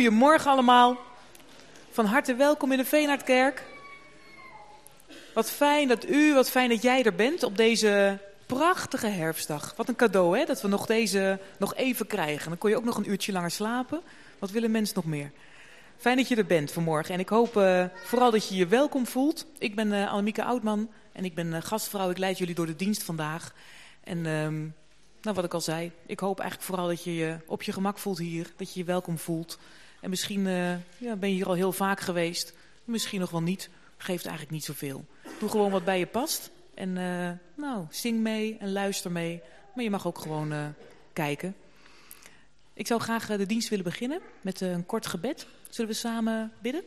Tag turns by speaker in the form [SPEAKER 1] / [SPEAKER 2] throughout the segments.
[SPEAKER 1] Goedemorgen allemaal. Van harte welkom in de Veenhardkerk. Wat fijn dat u, wat fijn dat jij er bent op deze prachtige herfstdag. Wat een cadeau hè, dat we nog deze nog even krijgen. Dan kon je ook nog een uurtje langer slapen. Wat willen mensen nog meer? Fijn dat je er bent vanmorgen. En ik hoop uh, vooral dat je je welkom voelt. Ik ben uh, Annemieke Oudman en ik ben uh, gastvrouw. Ik leid jullie door de dienst vandaag. En um, nou, wat ik al zei, ik hoop eigenlijk vooral dat je je op je gemak voelt hier. Dat je je welkom voelt. En misschien uh, ja, ben je hier al heel vaak geweest. Misschien nog wel niet. Geeft eigenlijk niet zoveel. Doe gewoon wat bij je past. En uh, nou, zing mee en luister mee. Maar je mag ook gewoon uh, kijken. Ik zou graag de dienst willen beginnen met een kort gebed. Zullen we samen bidden?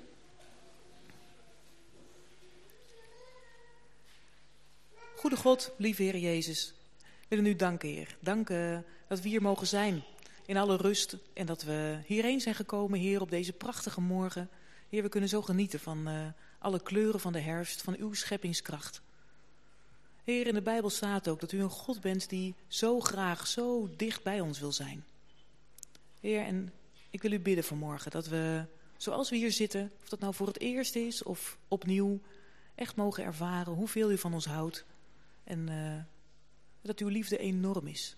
[SPEAKER 1] Goede God, lieve Heer Jezus. We willen u danken, Heer. Danken dat we hier mogen zijn in alle rust. En dat we hierheen zijn gekomen, Heer, op deze prachtige morgen. Heer, we kunnen zo genieten van uh, alle kleuren van de herfst, van uw scheppingskracht. Heer, in de Bijbel staat ook dat u een God bent die zo graag, zo dicht bij ons wil zijn. Heer, en ik wil u bidden vanmorgen dat we, zoals we hier zitten, of dat nou voor het eerst is of opnieuw, echt mogen ervaren hoeveel u van ons houdt. En uh, dat uw liefde enorm is.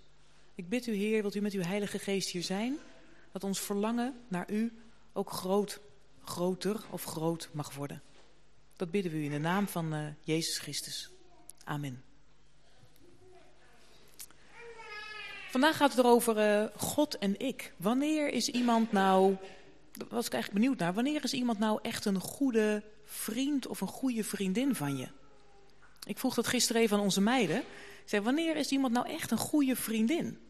[SPEAKER 1] Ik bid u, Heer, wilt u met uw Heilige Geest hier zijn, dat ons verlangen naar u ook groot, groter of groot mag worden. Dat bidden we u in de naam van uh, Jezus Christus. Amen. Vandaag gaat het erover uh, God en ik. Wanneer is iemand nou, daar was ik eigenlijk benieuwd naar, wanneer is iemand nou echt een goede vriend of een goede vriendin van je? Ik vroeg dat gisteren even aan onze meiden. Ik zei, wanneer is iemand nou echt een goede vriendin?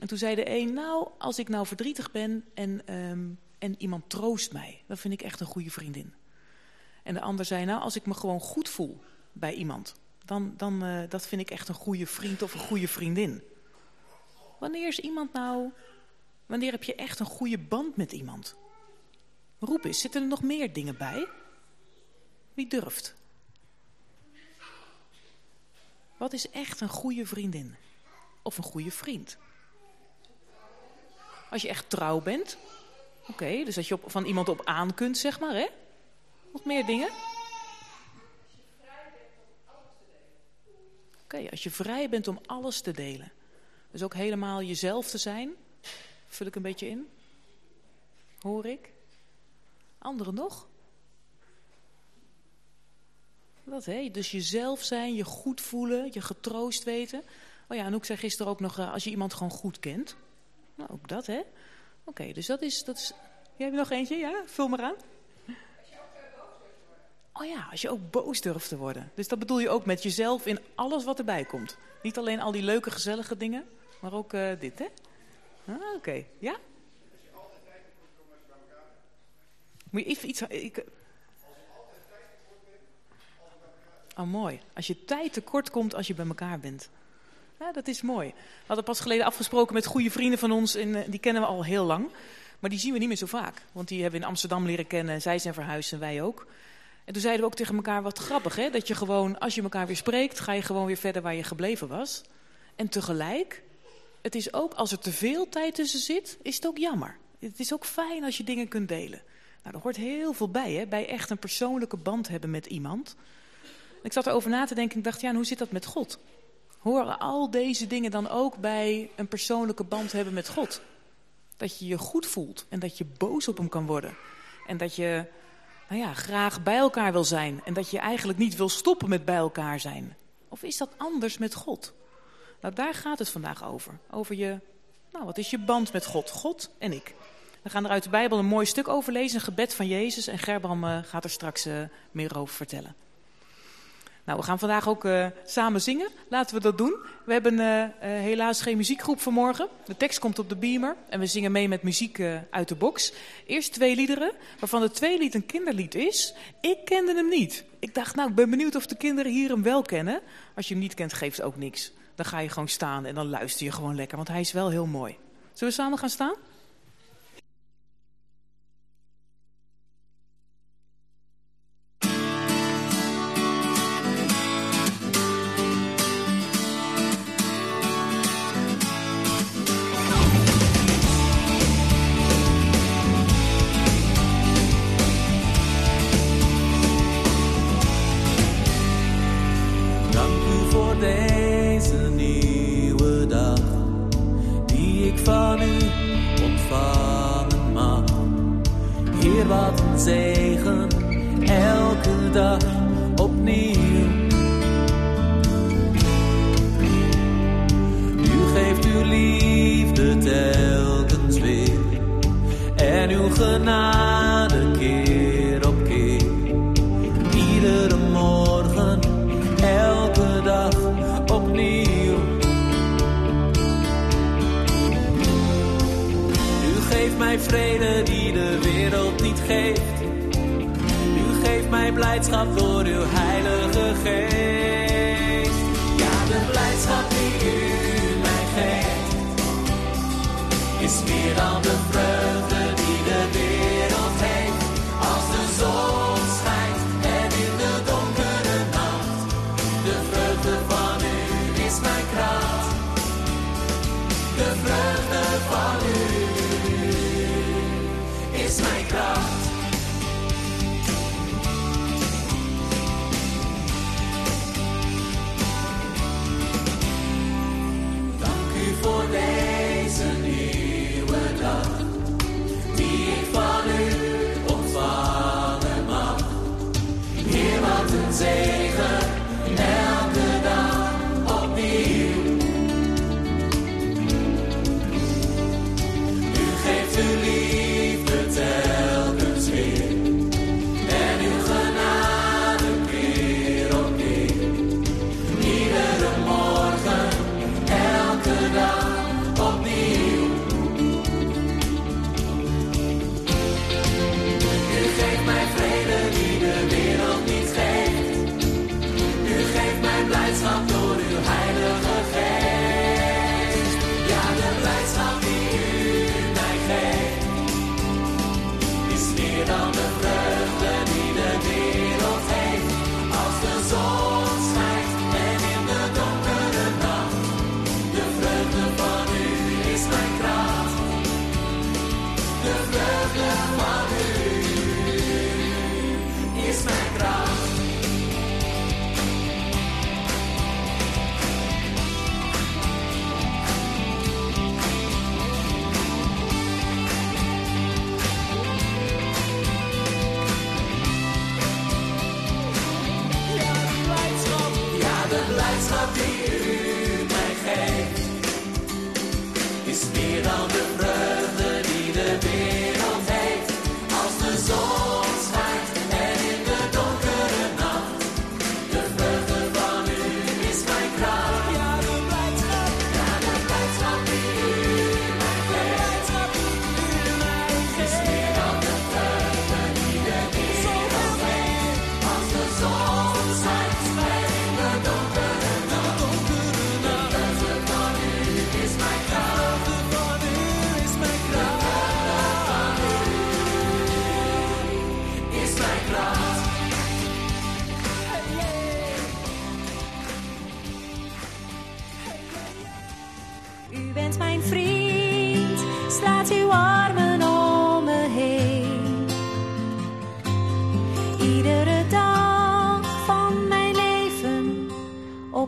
[SPEAKER 1] En toen zei de een, nou, als ik nou verdrietig ben en, um, en iemand troost mij, dan vind ik echt een goede vriendin. En de ander zei, nou, als ik me gewoon goed voel bij iemand, dan, dan uh, dat vind ik echt een goede vriend of een goede vriendin. Wanneer is iemand nou, wanneer heb je echt een goede band met iemand? Roep eens, zitten er nog meer dingen bij? Wie durft? Wat is echt een goede vriendin? Of een goede vriend? Als je echt trouw bent. Oké, dus dat je van iemand op aan kunt, zeg maar, hè? Nog meer dingen? Oké, als je vrij bent om alles te delen. Dus ook helemaal jezelf te zijn. Vul ik een beetje in? Hoor ik? Anderen nog? Dat, hè? Dus jezelf zijn, je goed voelen, je getroost weten. Oh ja, Anouk zei gisteren ook nog, uh, als je iemand gewoon goed kent. Nou, ook dat, hè? Oké, okay, dus dat is, dat is... Jij hebt nog eentje? Ja, vul maar aan. Oh ja, als je ook boos durft te worden. Dus dat bedoel je ook met jezelf in alles wat erbij komt. Niet alleen al die leuke, gezellige dingen, maar ook uh, dit, hè? Ah, Oké, okay. ja? Moet je even iets... Ik, Oh, mooi. Als je tijd tekort komt als je bij elkaar bent. Ja, dat is mooi. We hadden pas geleden afgesproken met goede vrienden van ons. En die kennen we al heel lang. Maar die zien we niet meer zo vaak. Want die hebben we in Amsterdam leren kennen. Zij zijn verhuisd en wij ook. En toen zeiden we ook tegen elkaar, wat grappig hè. Dat je gewoon, als je elkaar weer spreekt, ga je gewoon weer verder waar je gebleven was. En tegelijk, het is ook, als er te veel tijd tussen zit, is het ook jammer. Het is ook fijn als je dingen kunt delen. Nou, er hoort heel veel bij hè. Bij echt een persoonlijke band hebben met iemand. Ik zat erover na te denken en dacht, ja, hoe zit dat met God? Horen al deze dingen dan ook bij een persoonlijke band hebben met God? Dat je je goed voelt en dat je boos op hem kan worden. En dat je nou ja, graag bij elkaar wil zijn. En dat je eigenlijk niet wil stoppen met bij elkaar zijn. Of is dat anders met God? Nou, daar gaat het vandaag over. Over je, nou, wat is je band met God? God en ik. We gaan er uit de Bijbel een mooi stuk over lezen, een gebed van Jezus. En Gerbram uh, gaat er straks uh, meer over vertellen. Nou, we gaan vandaag ook uh, samen zingen. Laten we dat doen. We hebben uh, uh, helaas geen muziekgroep vanmorgen. De tekst komt op de beamer en we zingen mee met muziek uit de box. Eerst twee liederen, waarvan het tweede lied een kinderlied is. Ik kende hem niet. Ik dacht, nou, ik ben benieuwd of de kinderen hier hem wel kennen. Als je hem niet kent, geeft ook niks. Dan ga je gewoon staan en dan luister je gewoon lekker, want hij is wel heel mooi. Zullen we samen gaan staan?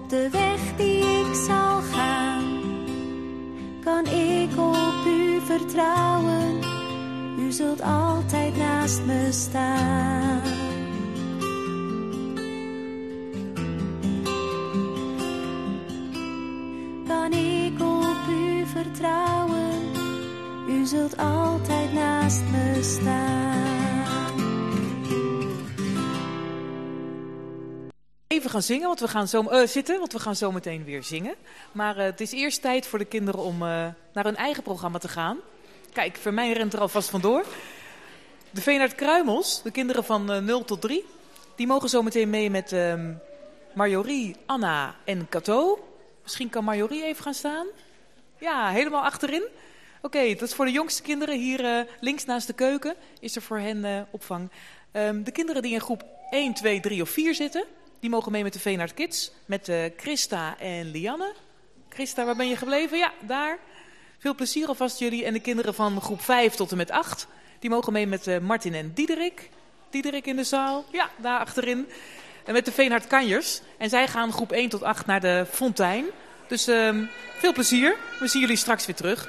[SPEAKER 2] De
[SPEAKER 3] weg die ik zal gaan, kan ik op u vertrouwen. U zult altijd naast me staan.
[SPEAKER 1] Gaan zingen, want we gaan zo, eh, zitten, want we gaan zo meteen weer zingen. Maar eh, het is eerst tijd voor de kinderen om eh, naar hun eigen programma te gaan. Kijk, Vermijn rent er alvast vandoor. De Veenaard Kruimels, de kinderen van eh 0 tot 3, die mogen zo meteen mee met ehm Marjorie, Anna en Cato. Misschien kan Marjorie even gaan staan. Ja, helemaal achterin. Oké, dat is voor de jongste kinderen. Hier links naast de keuken is er voor hen opvang. Ehm, de kinderen die in groep 1, 2, 3 of 4 zitten, die mogen mee met de Veenaard Kids. Met eh, Christa en Lianne. Christa, waar ben je gebleven? Ja, daar. Veel plezier alvast jullie. En de kinderen van groep 5 tot en met 8, die mogen mee met eh, Martin en Diederik. Diederik in de zaal. Ja, daar achterin. En met de Veenhard Kanjers. En zij gaan groep 1 tot 8 naar de fontein. Dus ehm, veel plezier. We zien jullie straks weer terug.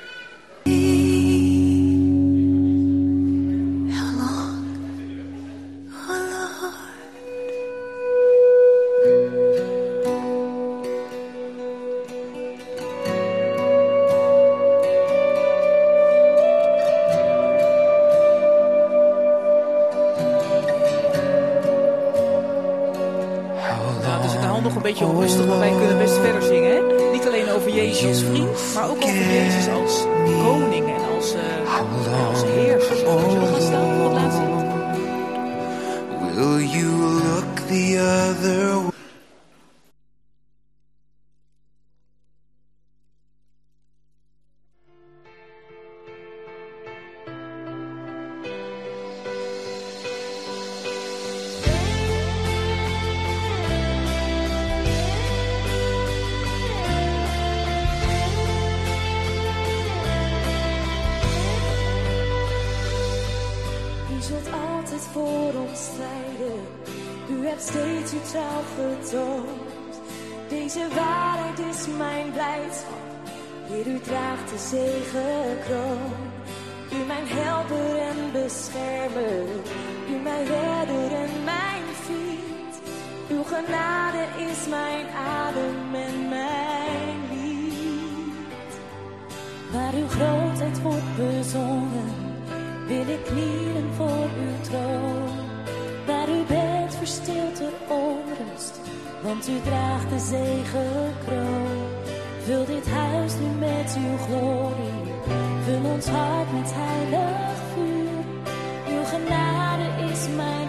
[SPEAKER 3] Altijd voor ons strijden. U hebt steeds uw trouw getoond. Deze waarheid is mijn blijdschap. Heer, u draagt de zegenkroon. U mijn helper en beschermer. U mijn redder en mijn vriend. Uw genade is mijn adem en mijn lied. Waar uw grootheid wordt bezongen wil ik knielen voor uw troon. Waar u bent verstilt de onrust, want u draagt de zegenkroon. Vul dit huis nu met uw glorie, vul ons hart met heilig vuur. Uw genade is mijn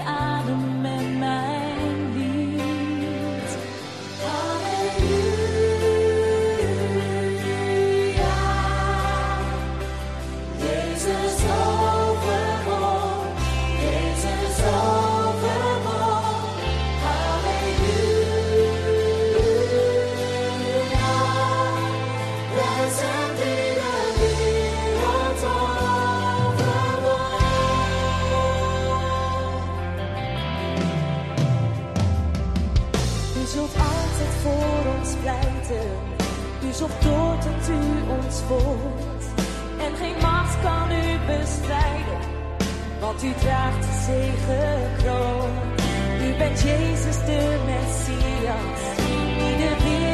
[SPEAKER 3] U draagt de zegenkroon. U bent Jezus de Messias. Die de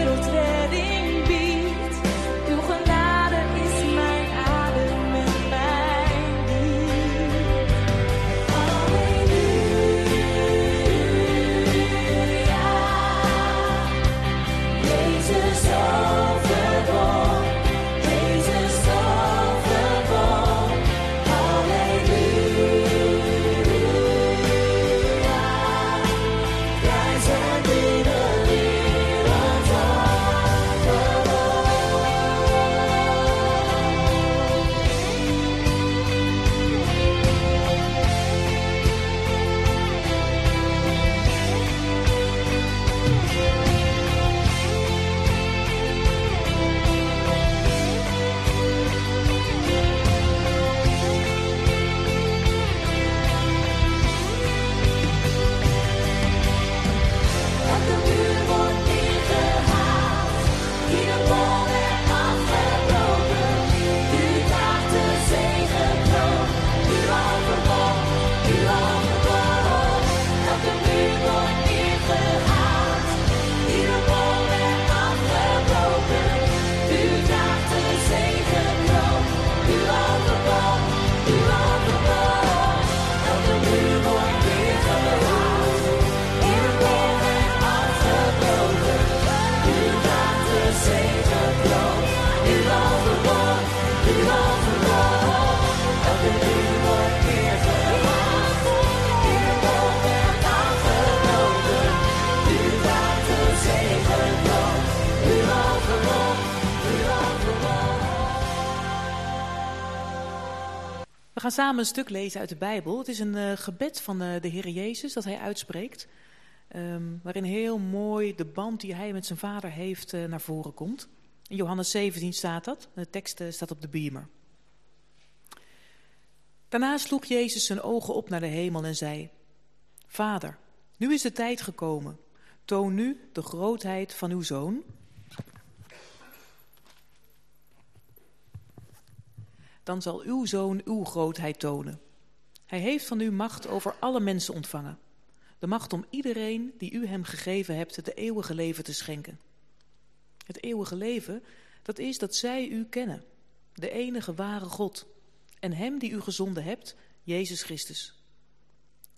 [SPEAKER 1] samen een stuk lezen uit de Bijbel. Het is een eh, gebed van eh, de Heer Jezus dat hij uitspreekt. ehm, waarin heel mooi de band die hij met zijn vader heeft eh, naar voren komt. In Johannes 17 staat dat. De tekst staat op de beamer. Daarna sloeg Jezus zijn ogen op naar de hemel en zei... Vader, nu is de tijd gekomen. Toon nu de grootheid van uw Zoon... dan zal uw zoon uw grootheid tonen. Hij heeft van u macht over alle mensen ontvangen. De macht om iedereen die u hem gegeven hebt het eeuwige leven te schenken. Het eeuwige leven, dat is dat zij u kennen, de enige ware God, en hem die u gezonden hebt, Jezus Christus.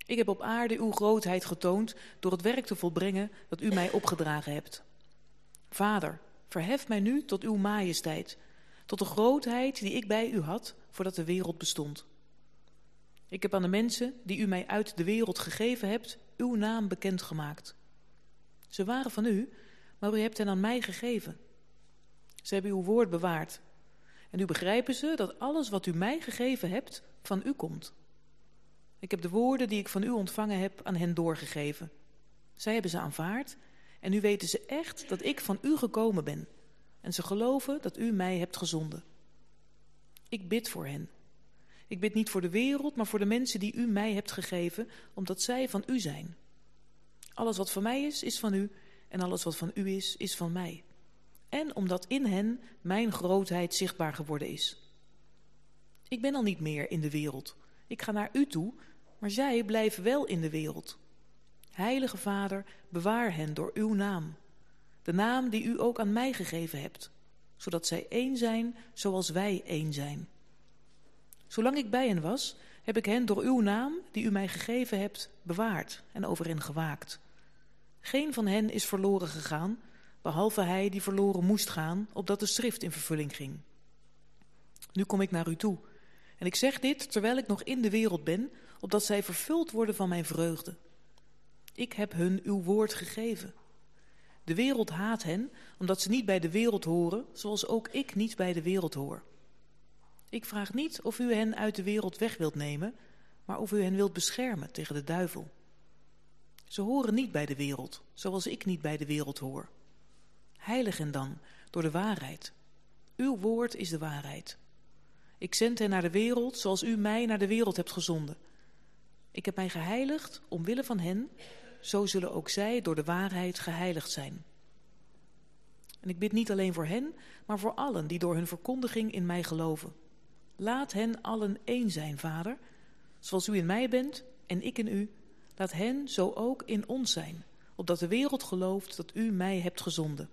[SPEAKER 1] Ik heb op aarde uw grootheid getoond door het werk te volbrengen dat u mij opgedragen hebt. Vader, verhef mij nu tot uw majesteit, tot de grootheid die ik bij u had voordat de wereld bestond. Ik heb aan de mensen die u mij uit de wereld gegeven hebt, uw naam bekendgemaakt. Ze waren van u, maar u hebt hen aan mij gegeven. Ze hebben uw woord bewaard. En nu begrijpen ze dat alles wat u mij gegeven hebt, van u komt. Ik heb de woorden die ik van u ontvangen heb aan hen doorgegeven. Zij hebben ze aanvaard en nu weten ze echt dat ik van u gekomen ben. En ze geloven dat u mij hebt gezonden. Ik bid voor hen. Ik bid niet voor de wereld, maar voor de mensen die u mij hebt gegeven, omdat zij van u zijn. Alles wat van mij is, is van u, en alles wat van u is, is van mij. En omdat in hen mijn grootheid zichtbaar geworden is. Ik ben al niet meer in de wereld. Ik ga naar u toe, maar zij blijven wel in de wereld. Heilige Vader, bewaar hen door uw naam. De naam die u ook aan mij gegeven hebt, zodat zij één zijn zoals wij één zijn. Zolang ik bij hen was, heb ik hen door uw naam, die u mij gegeven hebt, bewaard en over hen gewaakt. Geen van hen is verloren gegaan, behalve hij die verloren moest gaan, opdat de schrift in vervulling ging. Nu kom ik naar u toe, en ik zeg dit terwijl ik nog in de wereld ben, opdat zij vervuld worden van mijn vreugde. Ik heb hun uw woord gegeven. De wereld haat hen, omdat ze niet bij de wereld horen, zoals ook ik niet bij de wereld hoor. Ik vraag niet of u hen uit de wereld weg wilt nemen, maar of u hen wilt beschermen tegen de duivel. Ze horen niet bij de wereld, zoals ik niet bij de wereld hoor. Heilig hen dan door de waarheid. Uw woord is de waarheid. Ik zend hen naar de wereld, zoals u mij naar de wereld hebt gezonden. Ik heb mij geheiligd omwille van hen, zo zullen ook zij door de waarheid geheiligd zijn. En ik bid niet alleen voor hen, maar voor allen die door hun verkondiging in mij geloven. Laat hen allen één zijn, Vader, zoals u in mij bent en ik in u. Laat hen zo ook in ons zijn, opdat de wereld gelooft dat u mij hebt gezonden.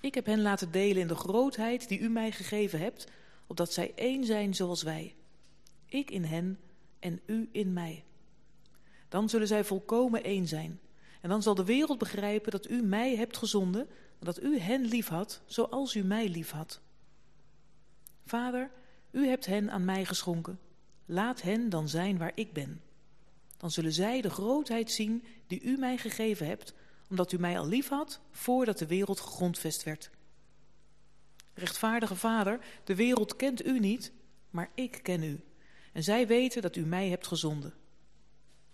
[SPEAKER 1] Ik heb hen laten delen in de grootheid die u mij gegeven hebt, opdat zij één zijn zoals wij. Ik in hen en u in mij. Dan zullen zij volkomen één zijn. En dan zal de wereld begrijpen dat u mij hebt gezonden en dat u hen lief had, zoals u mij lief had. Vader, u hebt hen aan mij geschonken. Laat hen dan zijn waar ik ben. Dan zullen zij de grootheid zien die u mij gegeven hebt, omdat u mij al lief had voordat de wereld gegrondvest werd. Rechtvaardige Vader, de wereld kent u niet, maar ik ken u. En zij weten dat u mij hebt gezonden.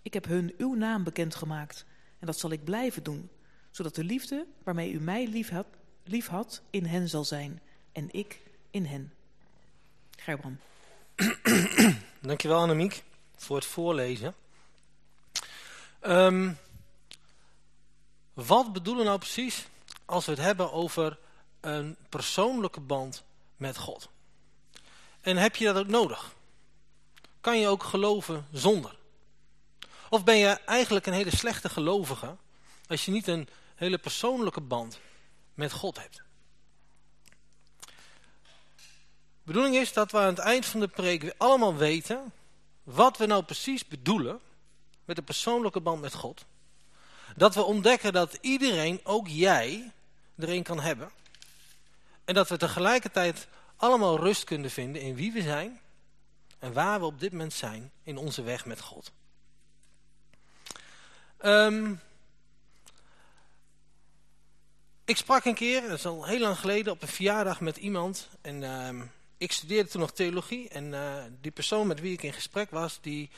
[SPEAKER 1] Ik heb hun uw naam bekendgemaakt en dat zal ik blijven doen, zodat de liefde waarmee u mij lief had, lief had in hen zal zijn en ik in hen. Gerbrand.
[SPEAKER 4] Dankjewel Annemiek voor het voorlezen. Um, wat bedoelen we nou precies als we het hebben over een persoonlijke band met God? En heb je dat ook nodig? Kan je ook geloven zonder? Of ben je eigenlijk een hele slechte gelovige als je niet een hele persoonlijke band met God hebt? De bedoeling is dat we aan het eind van de preek allemaal weten wat we nou precies bedoelen met een persoonlijke band met God. Dat we ontdekken dat iedereen, ook jij, er een kan hebben. En dat we tegelijkertijd allemaal rust kunnen vinden in wie we zijn en waar we op dit moment zijn in onze weg met God. Um, ik sprak een keer, dat is al heel lang geleden, op een verjaardag met iemand. En um, ik studeerde toen nog theologie. En uh, die persoon met wie ik in gesprek was, die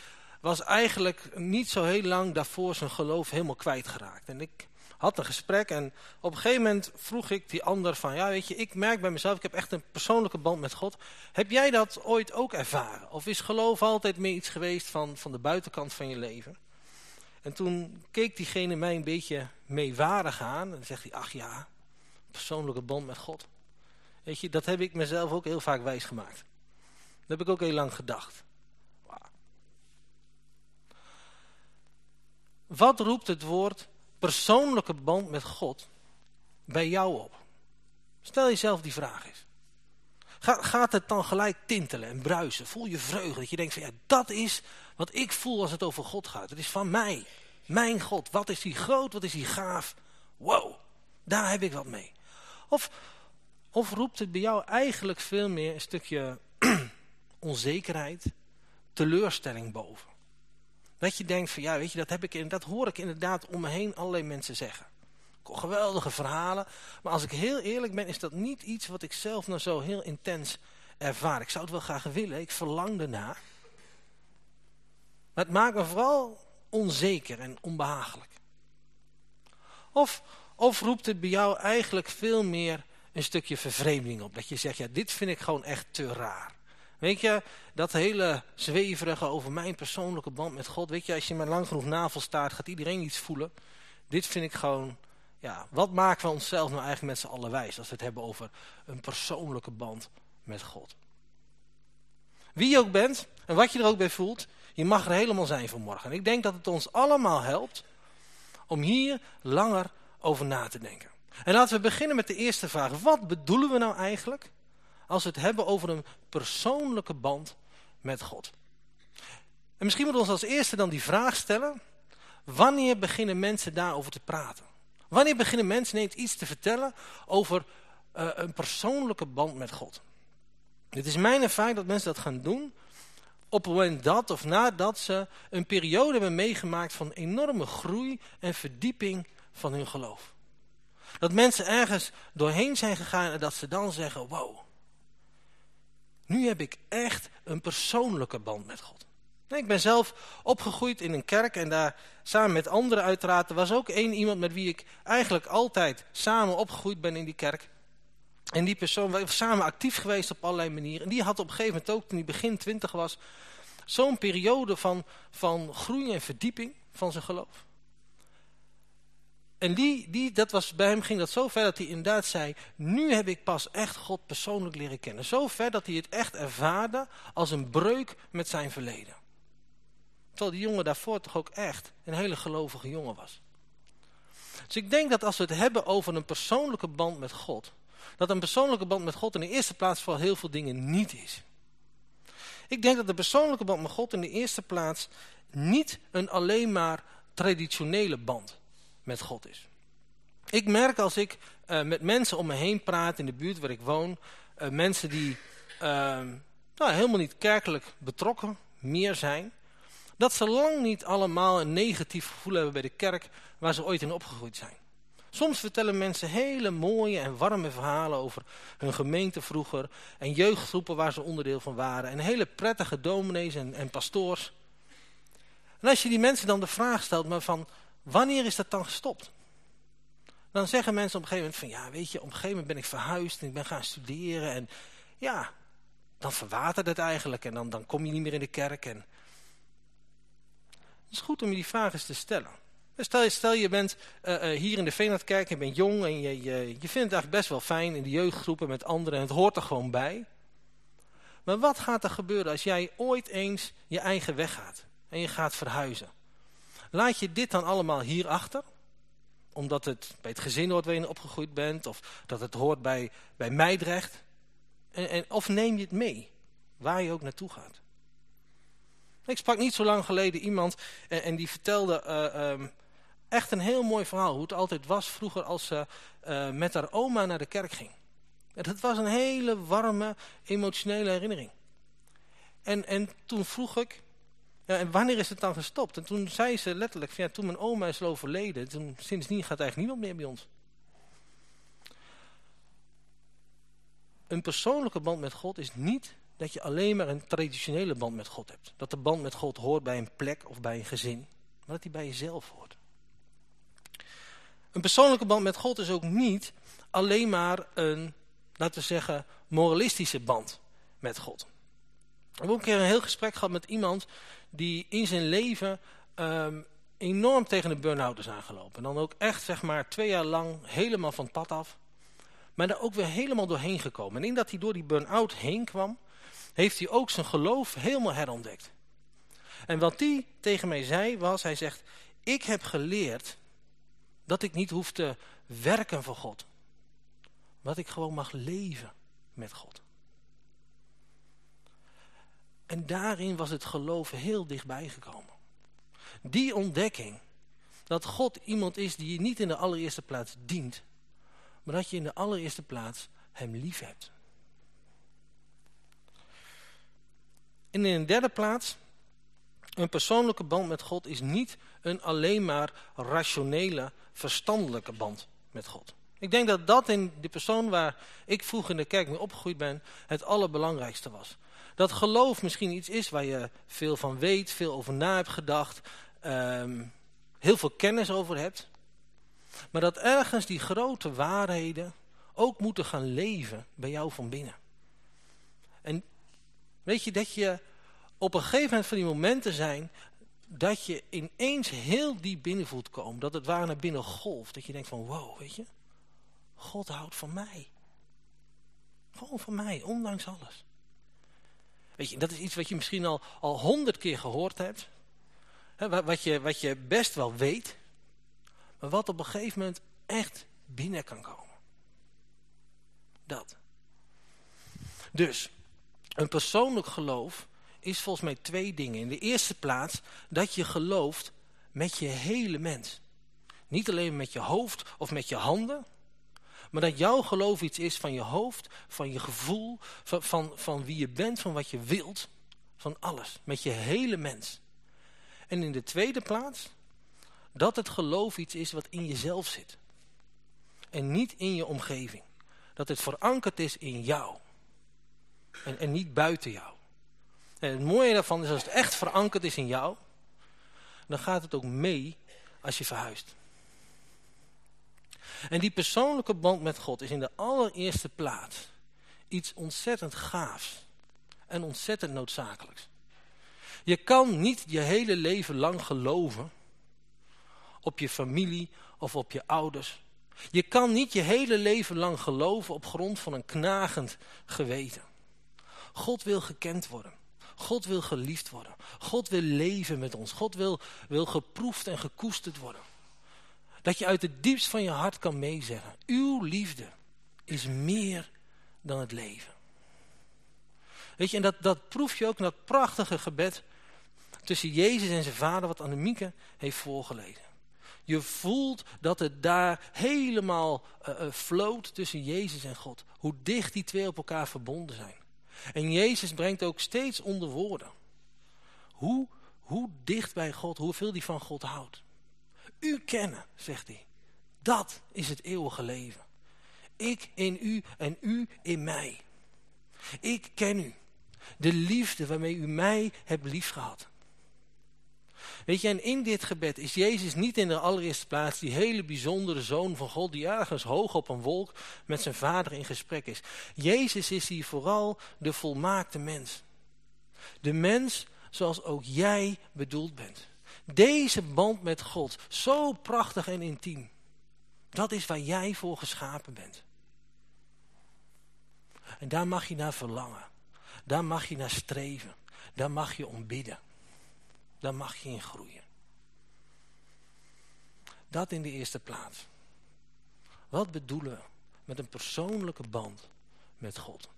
[SPEAKER 4] was eigenlijk niet zo heel lang daarvoor zijn geloof helemaal kwijtgeraakt. En ik had een gesprek en op een gegeven moment vroeg ik die ander van... ja, weet je, ik merk bij mezelf, ik heb echt een persoonlijke band met God. Heb jij dat ooit ook ervaren? Of is geloof altijd meer iets geweest van, van de buitenkant van je leven? En toen keek diegene mij een beetje meewarig aan en zegt hij... ach ja, persoonlijke band met God. Weet je, dat heb ik mezelf ook heel vaak wijsgemaakt. Dat heb ik ook heel lang gedacht. Wat roept het woord persoonlijke band met God bij jou op? Stel jezelf die vraag eens. Ga- Gaat het dan gelijk tintelen en bruisen? Voel je vreugde dat je denkt van ja, dat is wat ik voel als het over God gaat. Het is van mij. Mijn God. Wat is die groot, wat is die gaaf. Wow, daar heb ik wat mee. Of, of roept het bij jou eigenlijk veel meer een stukje onzekerheid, teleurstelling boven? Dat je denkt van ja, weet je, dat, heb ik, dat hoor ik inderdaad om me heen allerlei mensen zeggen. Geweldige verhalen. Maar als ik heel eerlijk ben, is dat niet iets wat ik zelf nou zo heel intens ervaar. Ik zou het wel graag willen, ik verlang ernaar. Maar het maakt me vooral onzeker en onbehagelijk. Of, of roept het bij jou eigenlijk veel meer een stukje vervreemding op. Dat je zegt, ja, dit vind ik gewoon echt te raar. Weet je, dat hele zweverige over mijn persoonlijke band met God. Weet je, als je maar lang genoeg navel staart, gaat iedereen iets voelen. Dit vind ik gewoon, ja, wat maken we onszelf nou eigenlijk met z'n allen wijs als we het hebben over een persoonlijke band met God. Wie je ook bent en wat je er ook bij voelt, je mag er helemaal zijn vanmorgen. En ik denk dat het ons allemaal helpt om hier langer over na te denken. En laten we beginnen met de eerste vraag. Wat bedoelen we nou eigenlijk als we het hebben over een persoonlijke band met God? En misschien moeten we ons als eerste dan die vraag stellen. Wanneer beginnen mensen daarover te praten? Wanneer beginnen mensen ineens iets te vertellen over uh, een persoonlijke band met God? Het is mijn ervaring dat mensen dat gaan doen op het moment dat of nadat ze een periode hebben meegemaakt van enorme groei en verdieping van hun geloof. Dat mensen ergens doorheen zijn gegaan en dat ze dan zeggen, wow, nu heb ik echt een persoonlijke band met God. Ik ben zelf opgegroeid in een kerk en daar samen met anderen uiteraard. Er was ook één iemand met wie ik eigenlijk altijd samen opgegroeid ben in die kerk. En die persoon, we samen actief geweest op allerlei manieren. En die had op een gegeven moment ook, toen hij begin twintig was, zo'n periode van, van groei en verdieping van zijn geloof. En die, die, dat was, bij hem ging dat zo ver dat hij inderdaad zei, nu heb ik pas echt God persoonlijk leren kennen. Zo ver dat hij het echt ervaarde als een breuk met zijn verleden. Terwijl die jongen daarvoor toch ook echt een hele gelovige jongen was. Dus ik denk dat als we het hebben over een persoonlijke band met God, dat een persoonlijke band met God in de eerste plaats voor heel veel dingen niet is. Ik denk dat de persoonlijke band met God in de eerste plaats niet een alleen maar traditionele band met God is. Ik merk als ik uh, met mensen om me heen praat in de buurt waar ik woon, uh, mensen die uh, nou, helemaal niet kerkelijk betrokken meer zijn, dat ze lang niet allemaal een negatief gevoel hebben bij de kerk waar ze ooit in opgegroeid zijn. Soms vertellen mensen hele mooie en warme verhalen over hun gemeente vroeger en jeugdgroepen waar ze onderdeel van waren en hele prettige dominees en, en pastoors. En als je die mensen dan de vraag stelt, maar van wanneer is dat dan gestopt? Dan zeggen mensen op een gegeven moment van ja, weet je, op een gegeven moment ben ik verhuisd en ik ben gaan studeren en ja, dan verwatert het eigenlijk en dan, dan kom je niet meer in de kerk. En... Is goed om je die vraag eens te stellen. Stel, stel je bent uh, uh, hier in de Veenhardkerk, je bent jong en je, je, je vindt het eigenlijk best wel fijn in de jeugdgroepen met anderen en het hoort er gewoon bij. Maar wat gaat er gebeuren als jij ooit eens je eigen weg gaat en je gaat verhuizen? Laat je dit dan allemaal hier achter? Omdat het bij het gezin hoort waar je opgegroeid bent of dat het hoort bij, bij Meidrecht? En, en, of neem je het mee, waar je ook naartoe gaat? Ik sprak niet zo lang geleden iemand en, en die vertelde uh, um, echt een heel mooi verhaal. Hoe het altijd was vroeger als ze uh, met haar oma naar de kerk ging. En dat was een hele warme, emotionele herinnering. En, en toen vroeg ik, ja, en wanneer is het dan gestopt? En toen zei ze letterlijk, van, ja, toen mijn oma is overleden, sindsdien gaat eigenlijk niemand meer bij ons. Een persoonlijke band met God is niet dat je alleen maar een traditionele band met God hebt. Dat de band met God hoort bij een plek of bij een gezin. Maar dat die bij jezelf hoort. Een persoonlijke band met God is ook niet alleen maar een, laten we zeggen, moralistische band met God. Ik heb ook een keer een heel gesprek gehad met iemand die in zijn leven um, enorm tegen een burn-out is aangelopen. En dan ook echt, zeg maar, twee jaar lang helemaal van het pad af. Maar daar ook weer helemaal doorheen gekomen. En in dat hij door die burn-out heen kwam, heeft hij ook zijn geloof helemaal herontdekt. En wat hij tegen mij zei was, hij zegt, ik heb geleerd dat ik niet hoef te werken voor God. Dat ik gewoon mag leven met God. En daarin was het geloof heel dichtbij gekomen. Die ontdekking, dat God iemand is die je niet in de allereerste plaats dient, maar dat je in de allereerste plaats hem lief hebt. En in de derde plaats, een persoonlijke band met God is niet een alleen maar rationele, verstandelijke band met God. Ik denk dat dat in de persoon waar ik vroeger in de kerk mee opgegroeid ben, het allerbelangrijkste was. Dat geloof misschien iets is waar je veel van weet, veel over na hebt gedacht, ehm, heel veel kennis over hebt. Maar dat ergens die grote waarheden ook moeten gaan leven bij jou van binnen. Weet je, dat je op een gegeven moment van die momenten zijn dat je ineens heel diep binnen voelt komen. Dat het waar naar binnen golft. Dat je denkt van wow, weet je. God houdt van mij. Gewoon van mij, ondanks alles. Weet je, dat is iets wat je misschien al, al honderd keer gehoord hebt. Wat, je, wat je best wel weet. Maar wat op een gegeven moment echt binnen kan komen. Dat. Dus, een persoonlijk geloof is volgens mij twee dingen. In de eerste plaats dat je gelooft met je hele mens. Niet alleen met je hoofd of met je handen. Maar dat jouw geloof iets is van je hoofd, van je gevoel, van, van, van wie je bent, van wat je wilt. Van alles, met je hele mens. En in de tweede plaats, dat het geloof iets is wat in jezelf zit. En niet in je omgeving. Dat het verankerd is in jou. En, en niet buiten jou. En het mooie daarvan is als het echt verankerd is in jou, dan gaat het ook mee als je verhuist. En die persoonlijke band met God is in de allereerste plaats iets ontzettend gaafs en ontzettend noodzakelijks. Je kan niet je hele leven lang geloven op je familie of op je ouders. Je kan niet je hele leven lang geloven op grond van een knagend geweten. God wil gekend worden. God wil geliefd worden. God wil leven met ons. God wil, wil geproefd en gekoesterd worden. Dat je uit het diepst van je hart kan meezeggen. Uw liefde is meer dan het leven. Weet je, en dat, dat proef je ook in dat prachtige gebed tussen Jezus en zijn vader, wat Annemieke heeft voorgelezen. Je voelt dat het daar helemaal uh, floot tussen Jezus en God. Hoe dicht die twee op elkaar verbonden zijn. En Jezus brengt ook steeds onder woorden. Hoe, hoe dicht bij God, hoeveel die van God houdt. U kennen, zegt hij. Dat is het eeuwige leven. Ik in u en u in mij. Ik ken u. De liefde waarmee u mij hebt liefgehad. Weet je, en in dit gebed is Jezus niet in de allereerste plaats die hele bijzondere zoon van God die ergens hoog op een wolk met zijn vader in gesprek is. Jezus is hier vooral de volmaakte mens. De mens zoals ook jij bedoeld bent. Deze band met God, zo prachtig en intiem. Dat is waar jij voor geschapen bent. En daar mag je naar verlangen. Daar mag je naar streven. Daar mag je om bidden. Daar mag je in groeien. Dat in de eerste plaats. Wat bedoelen we met een persoonlijke band met God?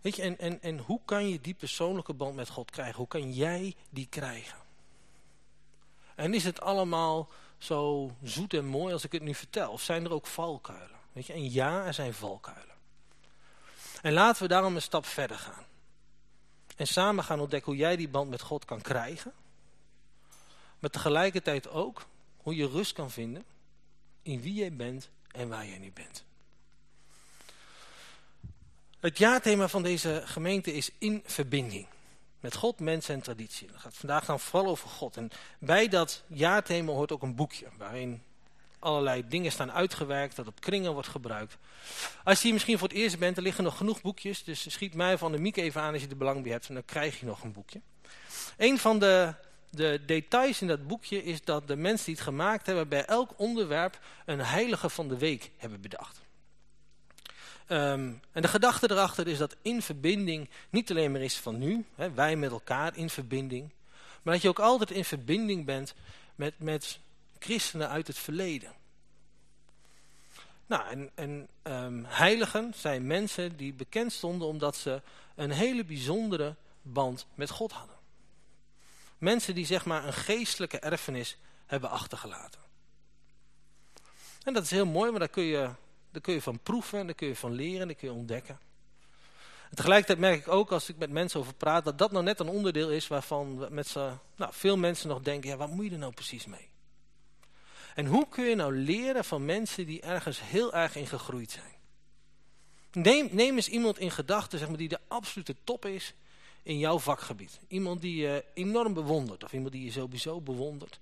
[SPEAKER 4] Weet je, en, en, en hoe kan je die persoonlijke band met God krijgen? Hoe kan jij die krijgen? En is het allemaal zo zoet en mooi als ik het nu vertel? Of zijn er ook valkuilen? Weet je, en ja, er zijn valkuilen. En laten we daarom een stap verder gaan. En samen gaan ontdekken hoe jij die band met God kan krijgen. Maar tegelijkertijd ook hoe je rust kan vinden in wie jij bent en waar jij nu bent. Het jaarthema van deze gemeente is in verbinding. Met God, mens en traditie. Het gaat vandaag dan vooral over God. En bij dat jaarthema hoort ook een boekje. Waarin allerlei dingen staan uitgewerkt. Dat op kringen wordt gebruikt. Als je hier misschien voor het eerst bent. Er liggen nog genoeg boekjes. Dus schiet mij van de Miek even aan als je er belang bij hebt. En dan krijg je nog een boekje. Een van de, de details in dat boekje is dat de mensen die het gemaakt hebben. Bij elk onderwerp een heilige van de week hebben bedacht. Ehm, en de gedachte erachter is dat in verbinding niet alleen maar is van nu, hè, wij met elkaar in verbinding, maar dat je ook altijd in verbinding bent met, met christenen uit het verleden. Nou, en, en ehm, heiligen zijn mensen die bekend stonden omdat ze een hele bijzondere band met God hadden. Mensen die zeg maar een geestelijke erfenis hebben achtergelaten. En dat is heel mooi, maar daar kun je, daar kun je van proeven, daar kun je van leren, daar kun je ontdekken. En tegelijkertijd merk ik ook als ik met mensen over praat, dat dat nou net een onderdeel is waarvan met nou, veel mensen nog denken, ja, wat moet je er nou precies mee? En hoe kun je nou leren van mensen die ergens heel erg in gegroeid zijn? Neem, neem eens iemand in gedachten zeg maar, die de absolute top is in jouw vakgebied. Iemand die je enorm bewondert of iemand die je sowieso bewondert.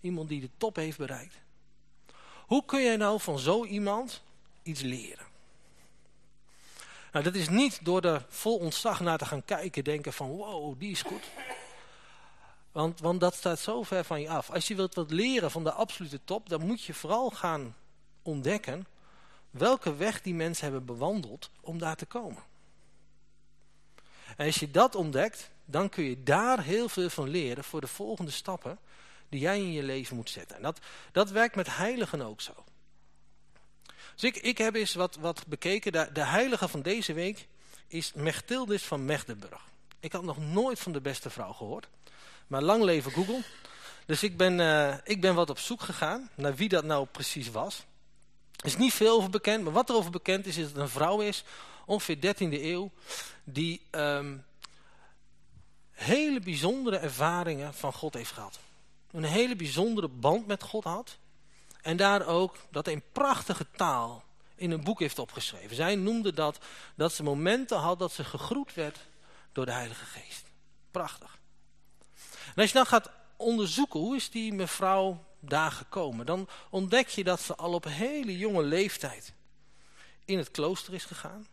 [SPEAKER 4] Iemand die de top heeft bereikt. Hoe kun je nou van zo iemand iets leren? Nou, dat is niet door er vol ontzag naar te gaan kijken, denken van wow, die is goed. Want, want dat staat zo ver van je af. Als je wilt wat leren van de absolute top, dan moet je vooral gaan ontdekken welke weg die mensen hebben bewandeld om daar te komen. En als je dat ontdekt, dan kun je daar heel veel van leren voor de volgende stappen die jij in je leven moet zetten. En dat, dat werkt met heiligen ook zo. Dus ik, ik heb eens wat, wat bekeken. De, de heilige van deze week is Mechtildis van Megdeburg. Ik had nog nooit van de beste vrouw gehoord. Maar lang leven Google. Dus ik ben, uh, ik ben wat op zoek gegaan naar wie dat nou precies was. Er is niet veel over bekend, maar wat er over bekend is, is dat het een vrouw is, ongeveer 13e eeuw, die um, hele bijzondere ervaringen van God heeft gehad. Een hele bijzondere band met God had. En daar ook dat in prachtige taal in een boek heeft opgeschreven. Zij noemde dat dat ze momenten had dat ze gegroet werd door de Heilige Geest. Prachtig. En als je dan gaat onderzoeken hoe is die mevrouw daar gekomen, dan ontdek je dat ze al op hele jonge leeftijd in het klooster is gegaan.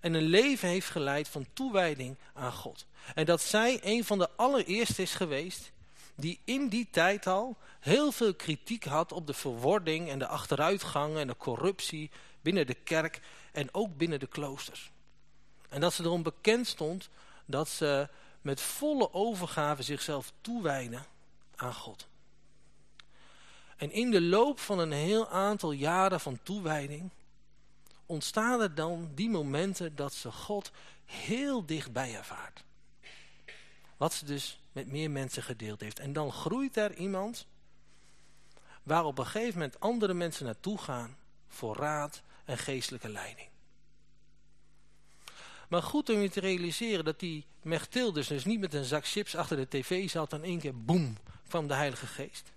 [SPEAKER 4] En een leven heeft geleid van toewijding aan God. En dat zij een van de allereerste is geweest die in die tijd al heel veel kritiek had op de verwording en de achteruitgang en de corruptie binnen de kerk en ook binnen de kloosters. En dat ze erom bekend stond dat ze met volle overgave zichzelf toewijden aan God. En in de loop van een heel aantal jaren van toewijding ontstaan er dan die momenten dat ze God heel dichtbij ervaart. Wat ze dus met meer mensen gedeeld heeft. En dan groeit er iemand waar op een gegeven moment andere mensen naartoe gaan voor raad en geestelijke leiding. Maar goed om je te realiseren dat die Mechtildus dus niet met een zak chips achter de tv zat en één keer boem kwam de Heilige Geest.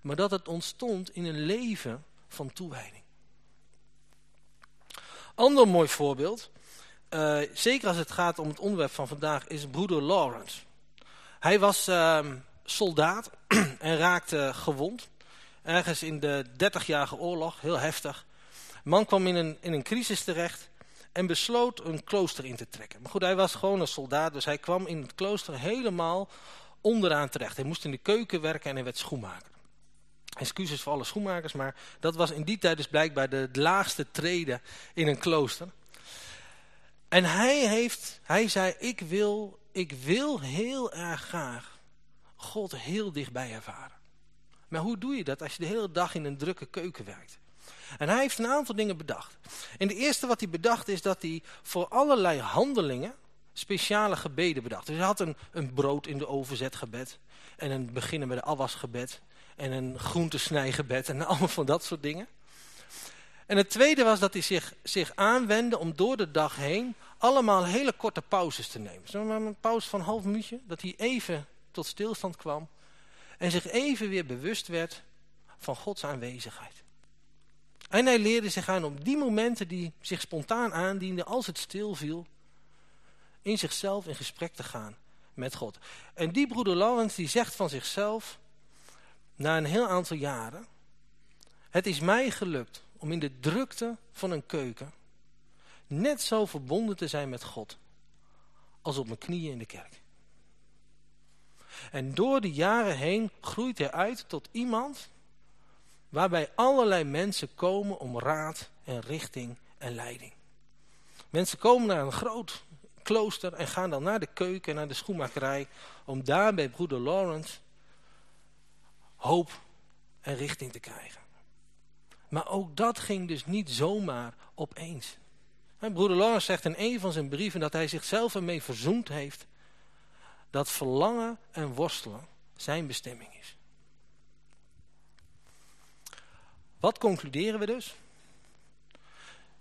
[SPEAKER 4] Maar dat het ontstond in een leven van toewijding. Ander mooi voorbeeld, uh, zeker als het gaat om het onderwerp van vandaag, is broeder Lawrence. Hij was uh, soldaat en raakte gewond. Ergens in de 30-jarige oorlog, heel heftig. De man kwam in een, in een crisis terecht en besloot een klooster in te trekken. Maar goed, hij was gewoon een soldaat, dus hij kwam in het klooster helemaal onderaan terecht. Hij moest in de keuken werken en hij werd schoenmaker. Excuses voor alle schoenmakers, maar dat was in die tijd dus blijkbaar de, laagste treden in een klooster. En hij, heeft, hij zei, ik wil, ik wil heel erg graag God heel dichtbij ervaren. Maar hoe doe je dat als je de hele dag in een drukke keuken werkt? En hij heeft een aantal dingen bedacht. En de eerste wat hij bedacht is dat hij voor allerlei handelingen speciale gebeden bedacht. Dus hij had een, een brood in de oven gebed. En een beginnen met een afwasgebed. En een groentesnijgebed. En allemaal van dat soort dingen. En het tweede was dat hij zich, zich aanwendde om door de dag heen allemaal hele korte pauzes te nemen. Zo maar een pauze van een half minuutje. Dat hij even tot stilstand kwam. En zich even weer bewust werd van Gods aanwezigheid. En hij leerde zich aan op die momenten die zich spontaan aandienden, als het stil viel, in zichzelf in gesprek te gaan met God. En die broeder Lawrence die zegt van zichzelf, na een heel aantal jaren, het is mij gelukt om in de drukte van een keuken net zo verbonden te zijn met God als op mijn knieën in de kerk. En door de jaren heen groeit hij uit tot iemand waarbij allerlei mensen komen om raad en richting en leiding. Mensen komen naar een groot klooster en gaan dan naar de keuken, naar de schoenmakerij, om daar bij broeder Lawrence hoop en richting te krijgen. Maar ook dat ging dus niet zomaar opeens. En broeder Lawrence zegt in een van zijn brieven dat hij zichzelf ermee verzoend heeft dat verlangen en worstelen zijn bestemming is. Wat concluderen we dus?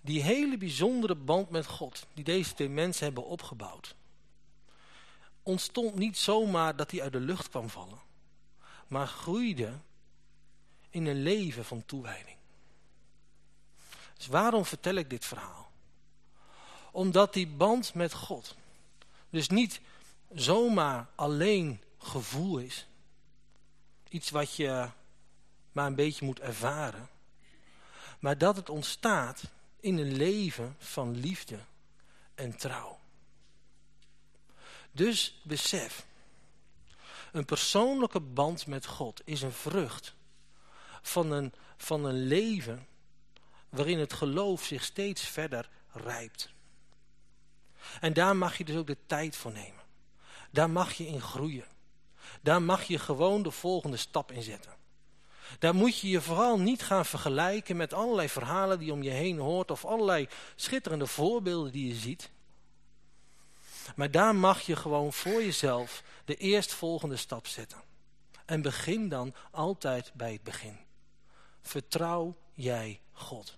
[SPEAKER 4] Die hele bijzondere band met God, die deze twee mensen hebben opgebouwd, ontstond niet zomaar dat hij uit de lucht kwam vallen, maar groeide in een leven van toewijding. Dus waarom vertel ik dit verhaal? Omdat die band met God dus niet zomaar alleen gevoel is. Iets wat je maar een beetje moet ervaren. Maar dat het ontstaat in een leven van liefde en trouw. Dus besef, een persoonlijke band met God is een vrucht van een, van een leven waarin het geloof zich steeds verder rijpt. En daar mag je dus ook de tijd voor nemen. Daar mag je in groeien. Daar mag je gewoon de volgende stap in zetten. Daar moet je je vooral niet gaan vergelijken met allerlei verhalen die om je heen hoort of allerlei schitterende voorbeelden die je ziet. Maar daar mag je gewoon voor jezelf de eerstvolgende stap zetten. En begin dan altijd bij het begin. Vertrouw jij God?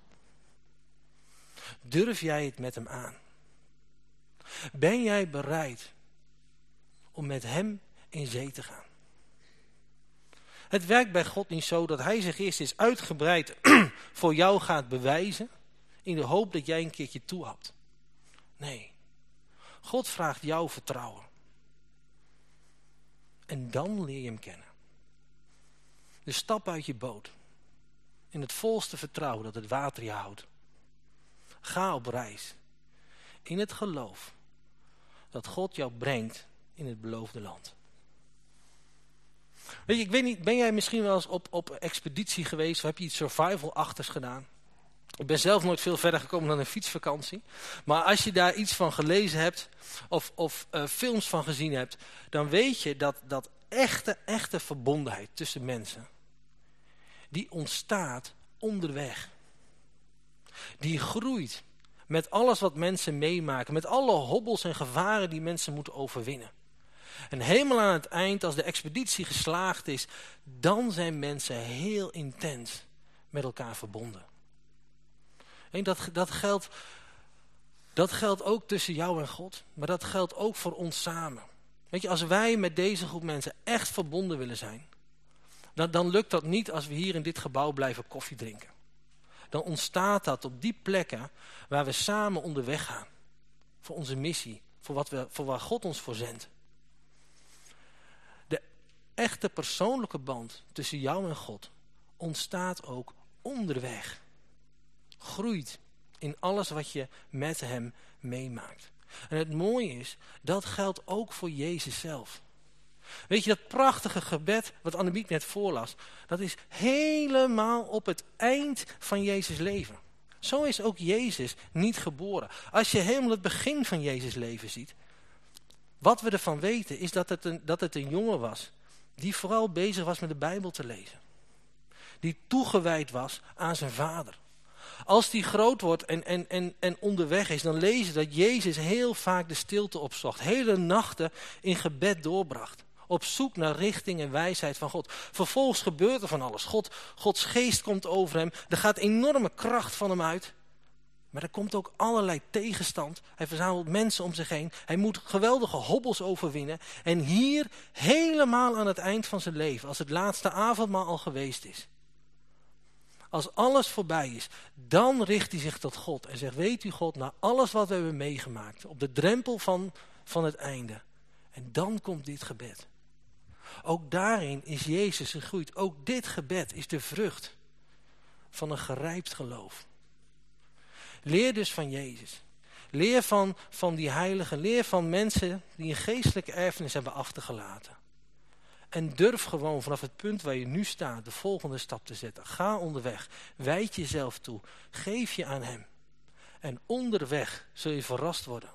[SPEAKER 4] Durf jij het met hem aan? Ben jij bereid om met hem in zee te gaan? Het werkt bij God niet zo dat hij zich eerst eens uitgebreid voor jou gaat bewijzen in de hoop dat jij een keertje toehapt. Nee, God vraagt jouw vertrouwen. En dan leer je hem kennen. Dus stap uit je boot. In het volste vertrouwen dat het water je houdt. Ga op reis. In het geloof dat God jou brengt in het beloofde land. Weet je, ik weet niet, ben jij misschien wel eens op, op expeditie geweest of heb je iets survival-achters gedaan? Ik ben zelf nooit veel verder gekomen dan een fietsvakantie. Maar als je daar iets van gelezen hebt of, of uh, films van gezien hebt, dan weet je dat, dat echte, echte verbondenheid tussen mensen, die ontstaat onderweg. Die groeit met alles wat mensen meemaken, met alle hobbels en gevaren die mensen moeten overwinnen. En helemaal aan het eind, als de expeditie geslaagd is, dan zijn mensen heel intens met elkaar verbonden. En dat, dat, geldt, dat geldt ook tussen jou en God, maar dat geldt ook voor ons samen. Weet je, als wij met deze groep mensen echt verbonden willen zijn, dan, dan lukt dat niet als we hier in dit gebouw blijven koffie drinken. Dan ontstaat dat op die plekken waar we samen onderweg gaan. Voor onze missie, voor, wat we, voor waar God ons voor zendt echte persoonlijke band tussen jou en God ontstaat ook onderweg. Groeit in alles wat je met hem meemaakt. En het mooie is, dat geldt ook voor Jezus zelf. Weet je, dat prachtige gebed wat Annemiek net voorlas, dat is helemaal op het eind van Jezus leven. Zo is ook Jezus niet geboren. Als je helemaal het begin van Jezus leven ziet, wat we ervan weten is dat het een, dat het een jongen was die vooral bezig was met de Bijbel te lezen. Die toegewijd was aan zijn vader. Als die groot wordt en, en, en, en onderweg is, dan lezen dat Jezus heel vaak de stilte opzocht. Hele nachten in gebed doorbracht. Op zoek naar richting en wijsheid van God. Vervolgens gebeurt er van alles. God, Gods geest komt over hem. Er gaat enorme kracht van hem uit. Maar er komt ook allerlei tegenstand. Hij verzamelt mensen om zich heen. Hij moet geweldige hobbels overwinnen. En hier, helemaal aan het eind van zijn leven, als het laatste avondmaal al geweest is. Als alles voorbij is, dan richt hij zich tot God. En zegt, weet u God, na alles wat we hebben meegemaakt, op de drempel van, van het einde. En dan komt dit gebed. Ook daarin is Jezus gegroeid. Ook dit gebed is de vrucht van een gerijpt geloof. Leer dus van Jezus. Leer van, van die heiligen. Leer van mensen die een geestelijke erfenis hebben achtergelaten. En durf gewoon vanaf het punt waar je nu staat de volgende stap te zetten. Ga onderweg. Wijd jezelf toe. Geef je aan hem. En onderweg zul je verrast worden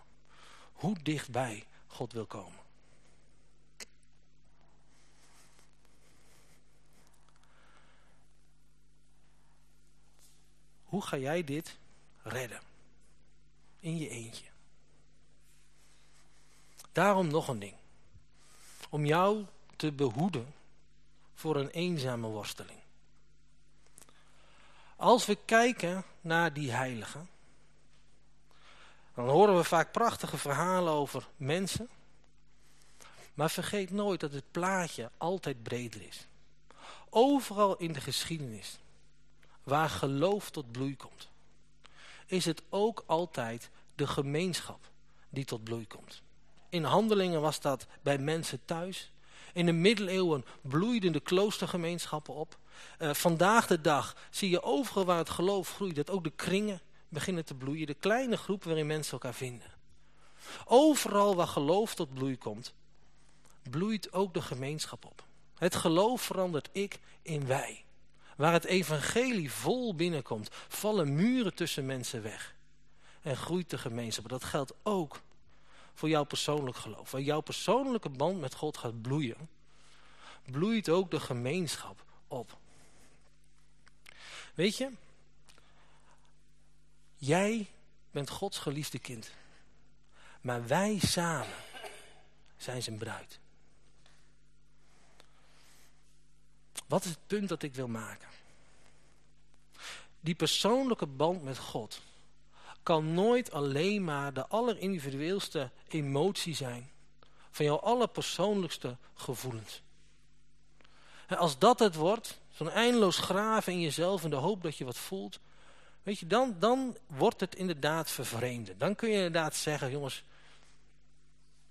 [SPEAKER 4] hoe dichtbij God wil komen. Hoe ga jij dit redden? In je eentje. Daarom nog een ding. Om jou te behoeden voor een eenzame worsteling. Als we kijken naar die heiligen, dan horen we vaak prachtige verhalen over mensen. Maar vergeet nooit dat het plaatje altijd breder is. Overal in de geschiedenis, waar geloof tot bloei komt, is het ook altijd de gemeenschap die tot bloei komt. In handelingen was dat bij mensen thuis. In de middeleeuwen bloeiden de kloostergemeenschappen op. Uh, vandaag de dag zie je overal waar het geloof groeit, dat ook de kringen beginnen te bloeien. De kleine groepen waarin mensen elkaar vinden. Overal waar geloof tot bloei komt, bloeit ook de gemeenschap op. Het geloof verandert ik in wij. Waar het evangelie vol binnenkomt, vallen muren tussen mensen weg. En groeit de gemeenschap. Dat geldt ook voor jouw persoonlijk geloof. Waar jouw persoonlijke band met God gaat bloeien, bloeit ook de gemeenschap op. Weet je, jij bent Gods geliefde kind. Maar wij samen zijn zijn bruid. Wat is het punt dat ik wil maken? Die persoonlijke band met God kan nooit alleen maar de allerindividueelste emotie zijn van jouw allerpersoonlijkste gevoelens. En als dat het wordt, zo'n eindeloos graven in jezelf in de hoop dat je wat voelt, weet je, dan, dan wordt het inderdaad vervreemden. Dan kun je inderdaad zeggen, jongens,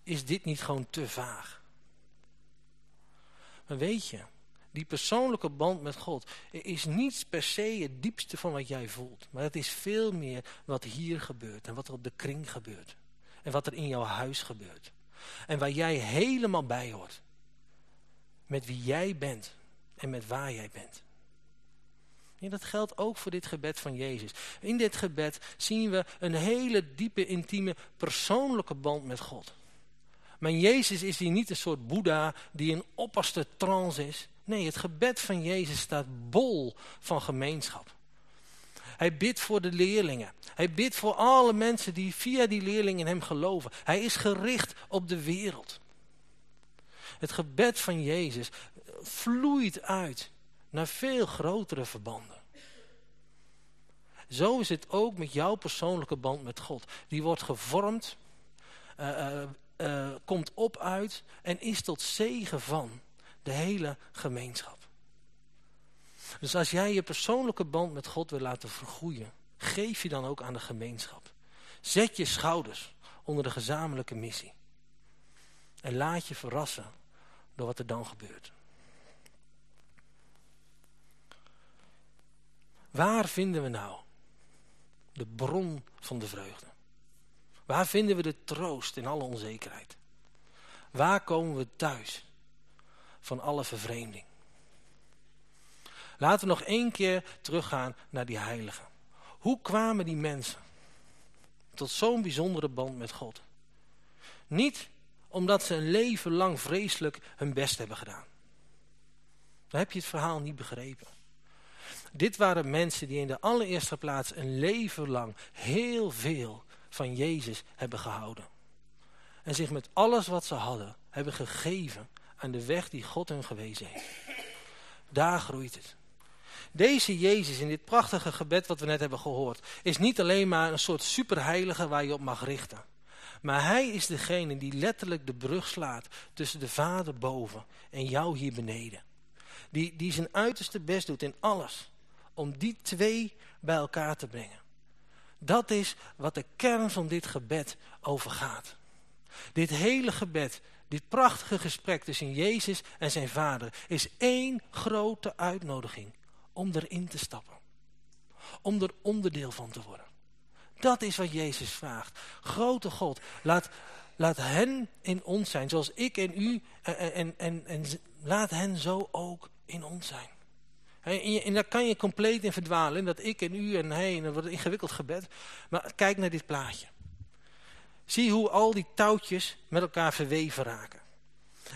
[SPEAKER 4] is dit niet gewoon te vaag? Maar weet je, die persoonlijke band met God is niet per se het diepste van wat jij voelt. Maar het is veel meer wat hier gebeurt en wat er op de kring gebeurt. En wat er in jouw huis gebeurt. En waar jij helemaal bij hoort. Met wie jij bent en met waar jij bent. Ja, dat geldt ook voor dit gebed van Jezus. In dit gebed zien we een hele diepe, intieme, persoonlijke band met God. Maar Jezus is hier niet een soort Boeddha die in opperste trance is. Nee, het gebed van Jezus staat bol van gemeenschap. Hij bidt voor de leerlingen. Hij bidt voor alle mensen die via die leerlingen in hem geloven. Hij is gericht op de wereld. Het gebed van Jezus vloeit uit naar veel grotere verbanden. Zo is het ook met jouw persoonlijke band met God. Die wordt gevormd, uh, uh, uh, komt op uit en is tot zegen van de hele gemeenschap. Dus als jij je persoonlijke band met God wil laten vergroeien, geef je dan ook aan de gemeenschap. Zet je schouders onder de gezamenlijke missie. En laat je verrassen door wat er dan gebeurt. Waar vinden we nou de bron van de vreugde? Waar vinden we de troost in alle onzekerheid? Waar komen we thuis van alle vervreemding? Laten we nog één keer teruggaan naar die heiligen. Hoe kwamen die mensen tot zo'n bijzondere band met God? Niet omdat ze een leven lang vreselijk hun best hebben gedaan. Dan heb je het verhaal niet begrepen. Dit waren mensen die in de allereerste plaats een leven lang heel veel van Jezus hebben gehouden. En zich met alles wat ze hadden hebben gegeven aan de weg die God hun gewezen heeft. Daar groeit het. Deze Jezus in dit prachtige gebed wat we net hebben gehoord, is niet alleen maar een soort superheilige waar je op mag richten. Maar hij is degene die letterlijk de brug slaat tussen de Vader boven en jou hier beneden. Die, die zijn uiterste best doet in alles om die twee bij elkaar te brengen. Dat is wat de kern van dit gebed over gaat. Dit hele gebed, dit prachtige gesprek tussen Jezus en zijn vader... is één grote uitnodiging om erin te stappen. Om er onderdeel van te worden. Dat is wat Jezus vraagt. Grote God, laat, laat hen in ons zijn, zoals ik en u. En, en, en, en laat hen zo ook in ons zijn. En, daar kan je compleet in verdwalen. Dat ik en u en hij, en dat wordt een ingewikkeld gebed. Maar kijk naar dit plaatje. Zie hoe al die touwtjes met elkaar verweven raken.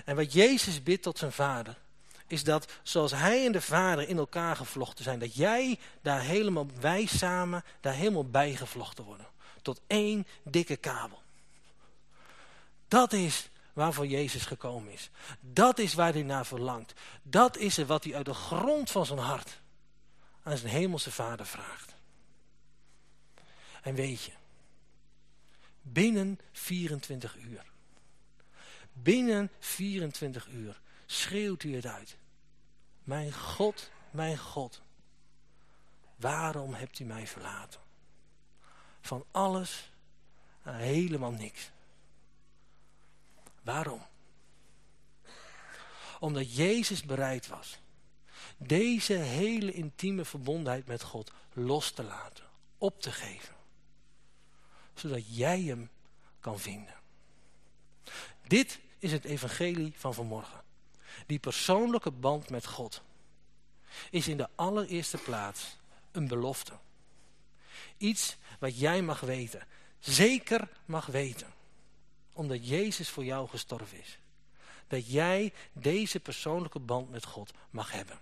[SPEAKER 4] En wat Jezus bidt tot zijn vader, is dat zoals hij en de vader in elkaar gevlochten zijn, dat jij daar helemaal, wij samen, daar helemaal bij gevlochten worden. Tot één dikke kabel. Dat is waarvoor Jezus gekomen is. Dat is waar hij naar verlangt. Dat is het wat hij uit de grond van zijn hart aan zijn hemelse vader vraagt. En weet je, binnen 24 uur, binnen 24 uur schreeuwt u het uit. Mijn God, mijn God, waarom hebt u mij verlaten? Van alles naar helemaal niks. Waarom? Omdat Jezus bereid was deze hele intieme verbondenheid met God los te laten, op te geven. Zodat jij hem kan vinden. Dit is het evangelie van vanmorgen. Die persoonlijke band met God is in de allereerste plaats een belofte. Iets wat jij mag weten, zeker mag weten, omdat Jezus voor jou gestorven is. Dat jij deze persoonlijke band met God mag hebben.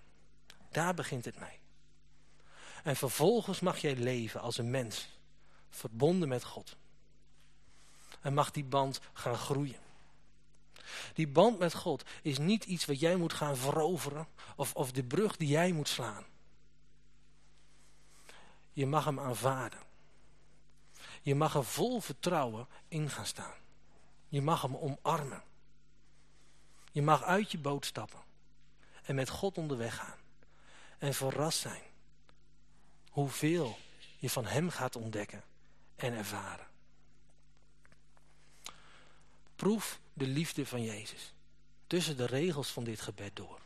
[SPEAKER 4] Daar begint het mee. En vervolgens mag jij leven als een mens, verbonden met God. En mag die band gaan groeien. Die band met God is niet iets wat jij moet gaan veroveren of, of de brug die jij moet slaan. Je mag hem aanvaarden. Je mag er vol vertrouwen in gaan staan. Je mag hem omarmen. Je mag uit je boot stappen en met God onderweg gaan. En verrast zijn hoeveel je van hem gaat ontdekken en ervaren. Proef de liefde van Jezus tussen de regels van dit gebed door.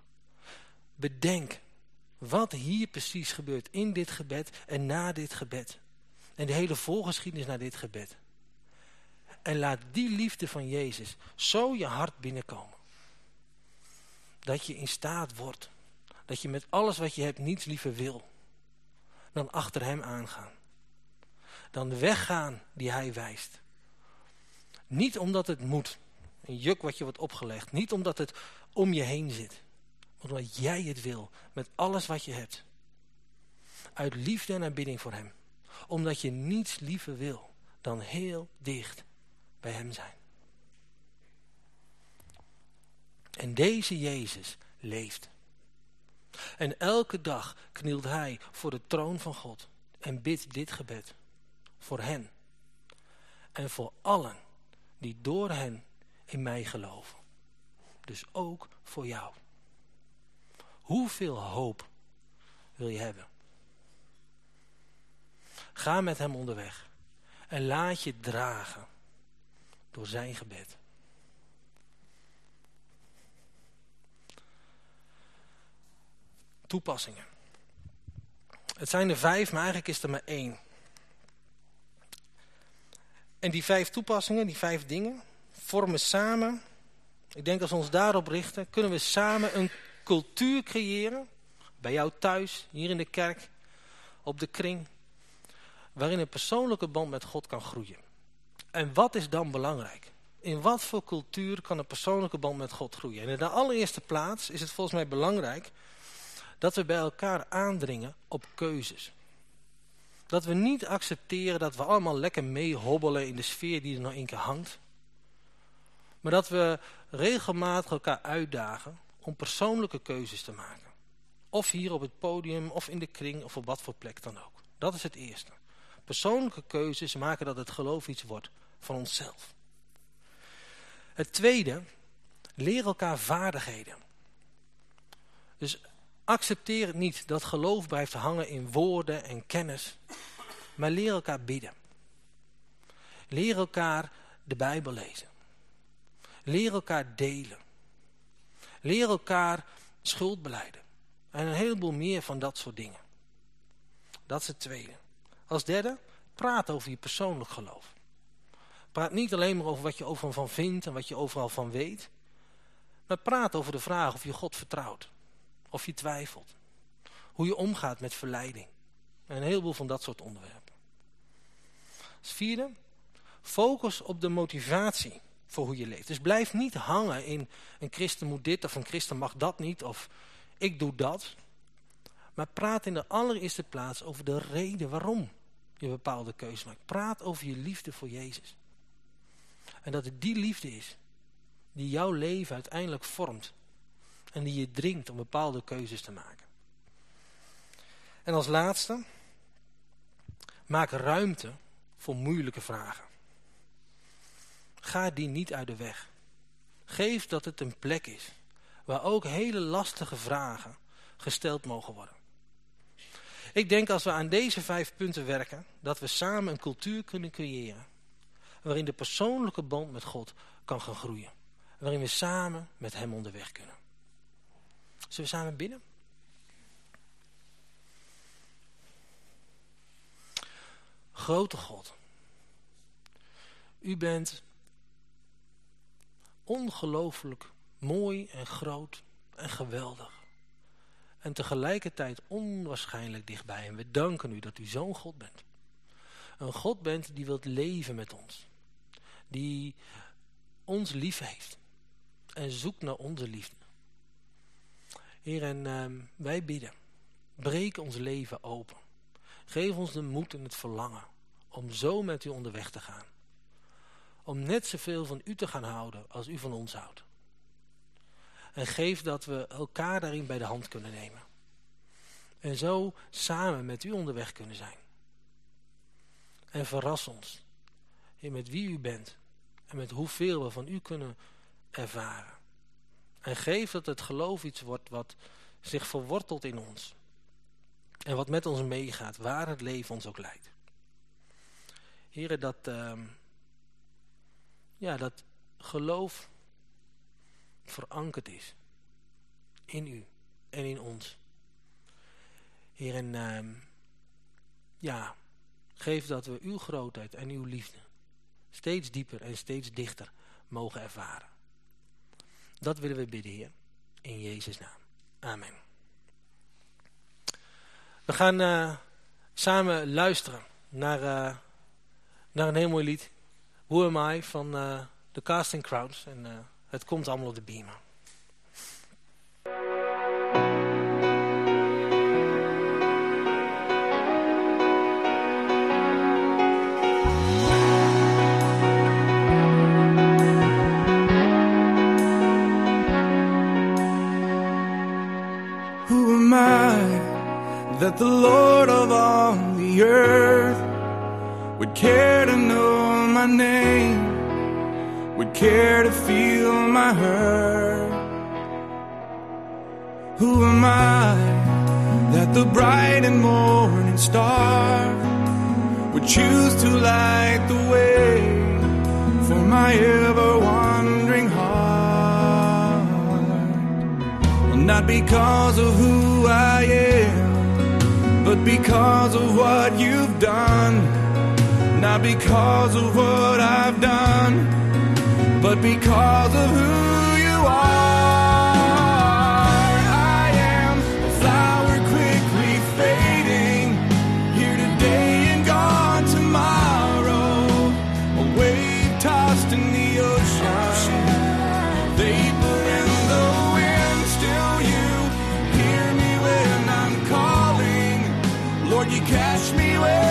[SPEAKER 4] Bedenk wat hier precies gebeurt in dit gebed en na dit gebed. En de hele voorgeschiedenis naar dit gebed. En laat die liefde van Jezus zo je hart binnenkomen. Dat je in staat wordt. Dat je met alles wat je hebt niets liever wil. Dan achter hem aangaan. Dan de weg gaan die hij wijst. Niet omdat het moet. Een juk wat je wordt opgelegd. Niet omdat het om je heen zit. Maar omdat jij het wil. Met alles wat je hebt. Uit liefde en aanbidding voor hem. Omdat je niets liever wil dan heel dicht bij hem zijn. En deze Jezus leeft. En elke dag knielt hij voor de troon van God en bidt dit gebed. Voor hen. En voor allen die door hen in mij geloven. Dus ook voor jou. Hoeveel hoop wil je hebben? Ga met hem onderweg en laat je dragen door zijn gebed. Toepassingen. Het zijn er vijf, maar eigenlijk is er maar één. En die vijf toepassingen, die vijf dingen, vormen samen, ik denk als we ons daarop richten, kunnen we samen een cultuur creëren, bij jou thuis, hier in de kerk, op de kring, waarin een persoonlijke band met God kan groeien. En wat is dan belangrijk? In wat voor cultuur kan een persoonlijke band met God groeien? En in de allereerste plaats is het volgens mij belangrijk dat we bij elkaar aandringen op keuzes. Dat we niet accepteren dat we allemaal lekker meehobbelen in de sfeer die er nog een keer hangt. Maar dat we regelmatig elkaar uitdagen om persoonlijke keuzes te maken. Of hier op het podium, of in de kring, of op wat voor plek dan ook. Dat is het eerste. Persoonlijke keuzes maken dat het geloof iets wordt van onszelf. Het tweede, leer elkaar vaardigheden. Dus accepteer het niet dat geloof blijft hangen in woorden en kennis. Maar leer elkaar bidden. Leer elkaar de Bijbel lezen. Leer elkaar delen. Leer elkaar schuld beleiden. En een heleboel meer van dat soort dingen. Dat is het tweede. Als derde, praat over je persoonlijk geloof. Praat niet alleen maar over wat je overal van vindt en wat je overal van weet. Maar praat over de vraag of je God vertrouwt. Of je twijfelt. Hoe je omgaat met verleiding. En een heleboel van dat soort onderwerpen. Als vierde, focus op de motivatie voor hoe je leeft. Dus blijf niet hangen in een christen moet dit of een christen mag dat niet. Of ik doe dat. Maar praat in de allereerste plaats over de reden waarom je bepaalde keuze maakt. Praat over je liefde voor Jezus. En dat het die liefde is die jouw leven uiteindelijk vormt. En die je dringt om bepaalde keuzes te maken. En als laatste, maak ruimte voor moeilijke vragen. Ga die niet uit de weg. Geef dat het een plek is waar ook hele lastige vragen gesteld mogen worden. Ik denk als we aan deze vijf punten werken, dat we samen een cultuur kunnen creëren. Waarin de persoonlijke band met God kan gaan groeien. Waarin we samen met hem onderweg kunnen. Zullen we samen bidden? Grote God. U bent ongelooflijk mooi en groot en geweldig. En tegelijkertijd onwaarschijnlijk dichtbij. En we danken u dat u zo'n God bent. Een God bent die wilt leven met ons. Die ons lief heeft. En zoekt naar onze liefde. Heer, en uh, wij bidden. Breek ons leven open. Geef ons de moed en het verlangen om zo met u onderweg te gaan. Om net zoveel van u te gaan houden als u van ons houdt. En geef dat we elkaar daarin bij de hand kunnen nemen. En zo samen met u onderweg kunnen zijn. En verras ons. met wie u bent. En met hoeveel we van u kunnen ervaren. En geef dat het geloof iets wordt wat zich verwortelt in ons. En wat met ons meegaat, waar het leven ons ook leidt. Heren, dat, uh, ja, dat geloof verankerd is. In u en in ons. Heer, en uh, ja, geef dat we uw grootheid en uw liefde steeds dieper en steeds dichter mogen ervaren. Dat willen we bidden, Heer. In Jezus' naam. Amen. We gaan uh, samen luisteren naar, uh, naar een heel mooi lied. Who Am I van uh, de Casting Crowds. En het komt allemaal op de beamer.
[SPEAKER 5] That the Lord of all the earth would care to know my name, would care to feel my hurt? Who am I that the bright and morning star would choose to light the way for my ever wandering heart? Well, not because of who I am, but because of what you've done. Not because of what I've done, but because of who you are. I am a flower quickly fading, here today and gone tomorrow. A wave tossed in the ocean, vapor in the wind. Still, you hear me when I'm calling. Lord, you catch me when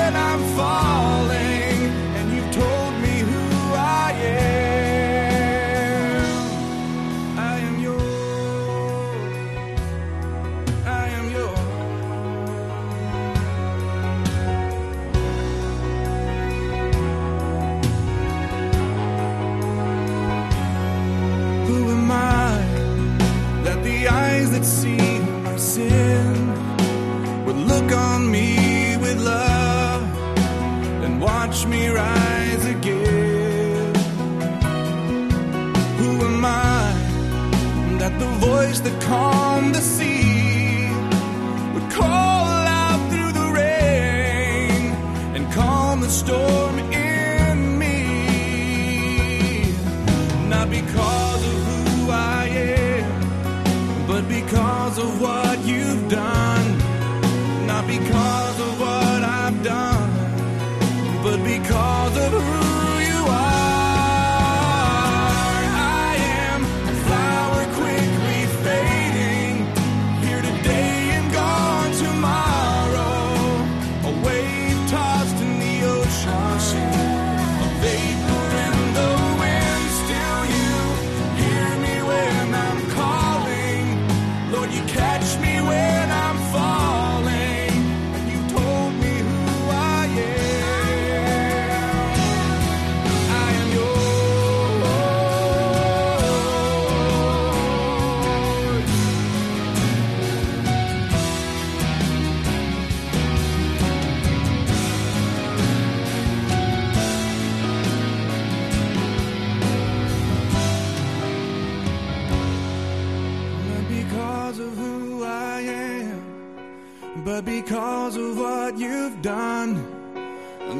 [SPEAKER 5] but because of what you've done.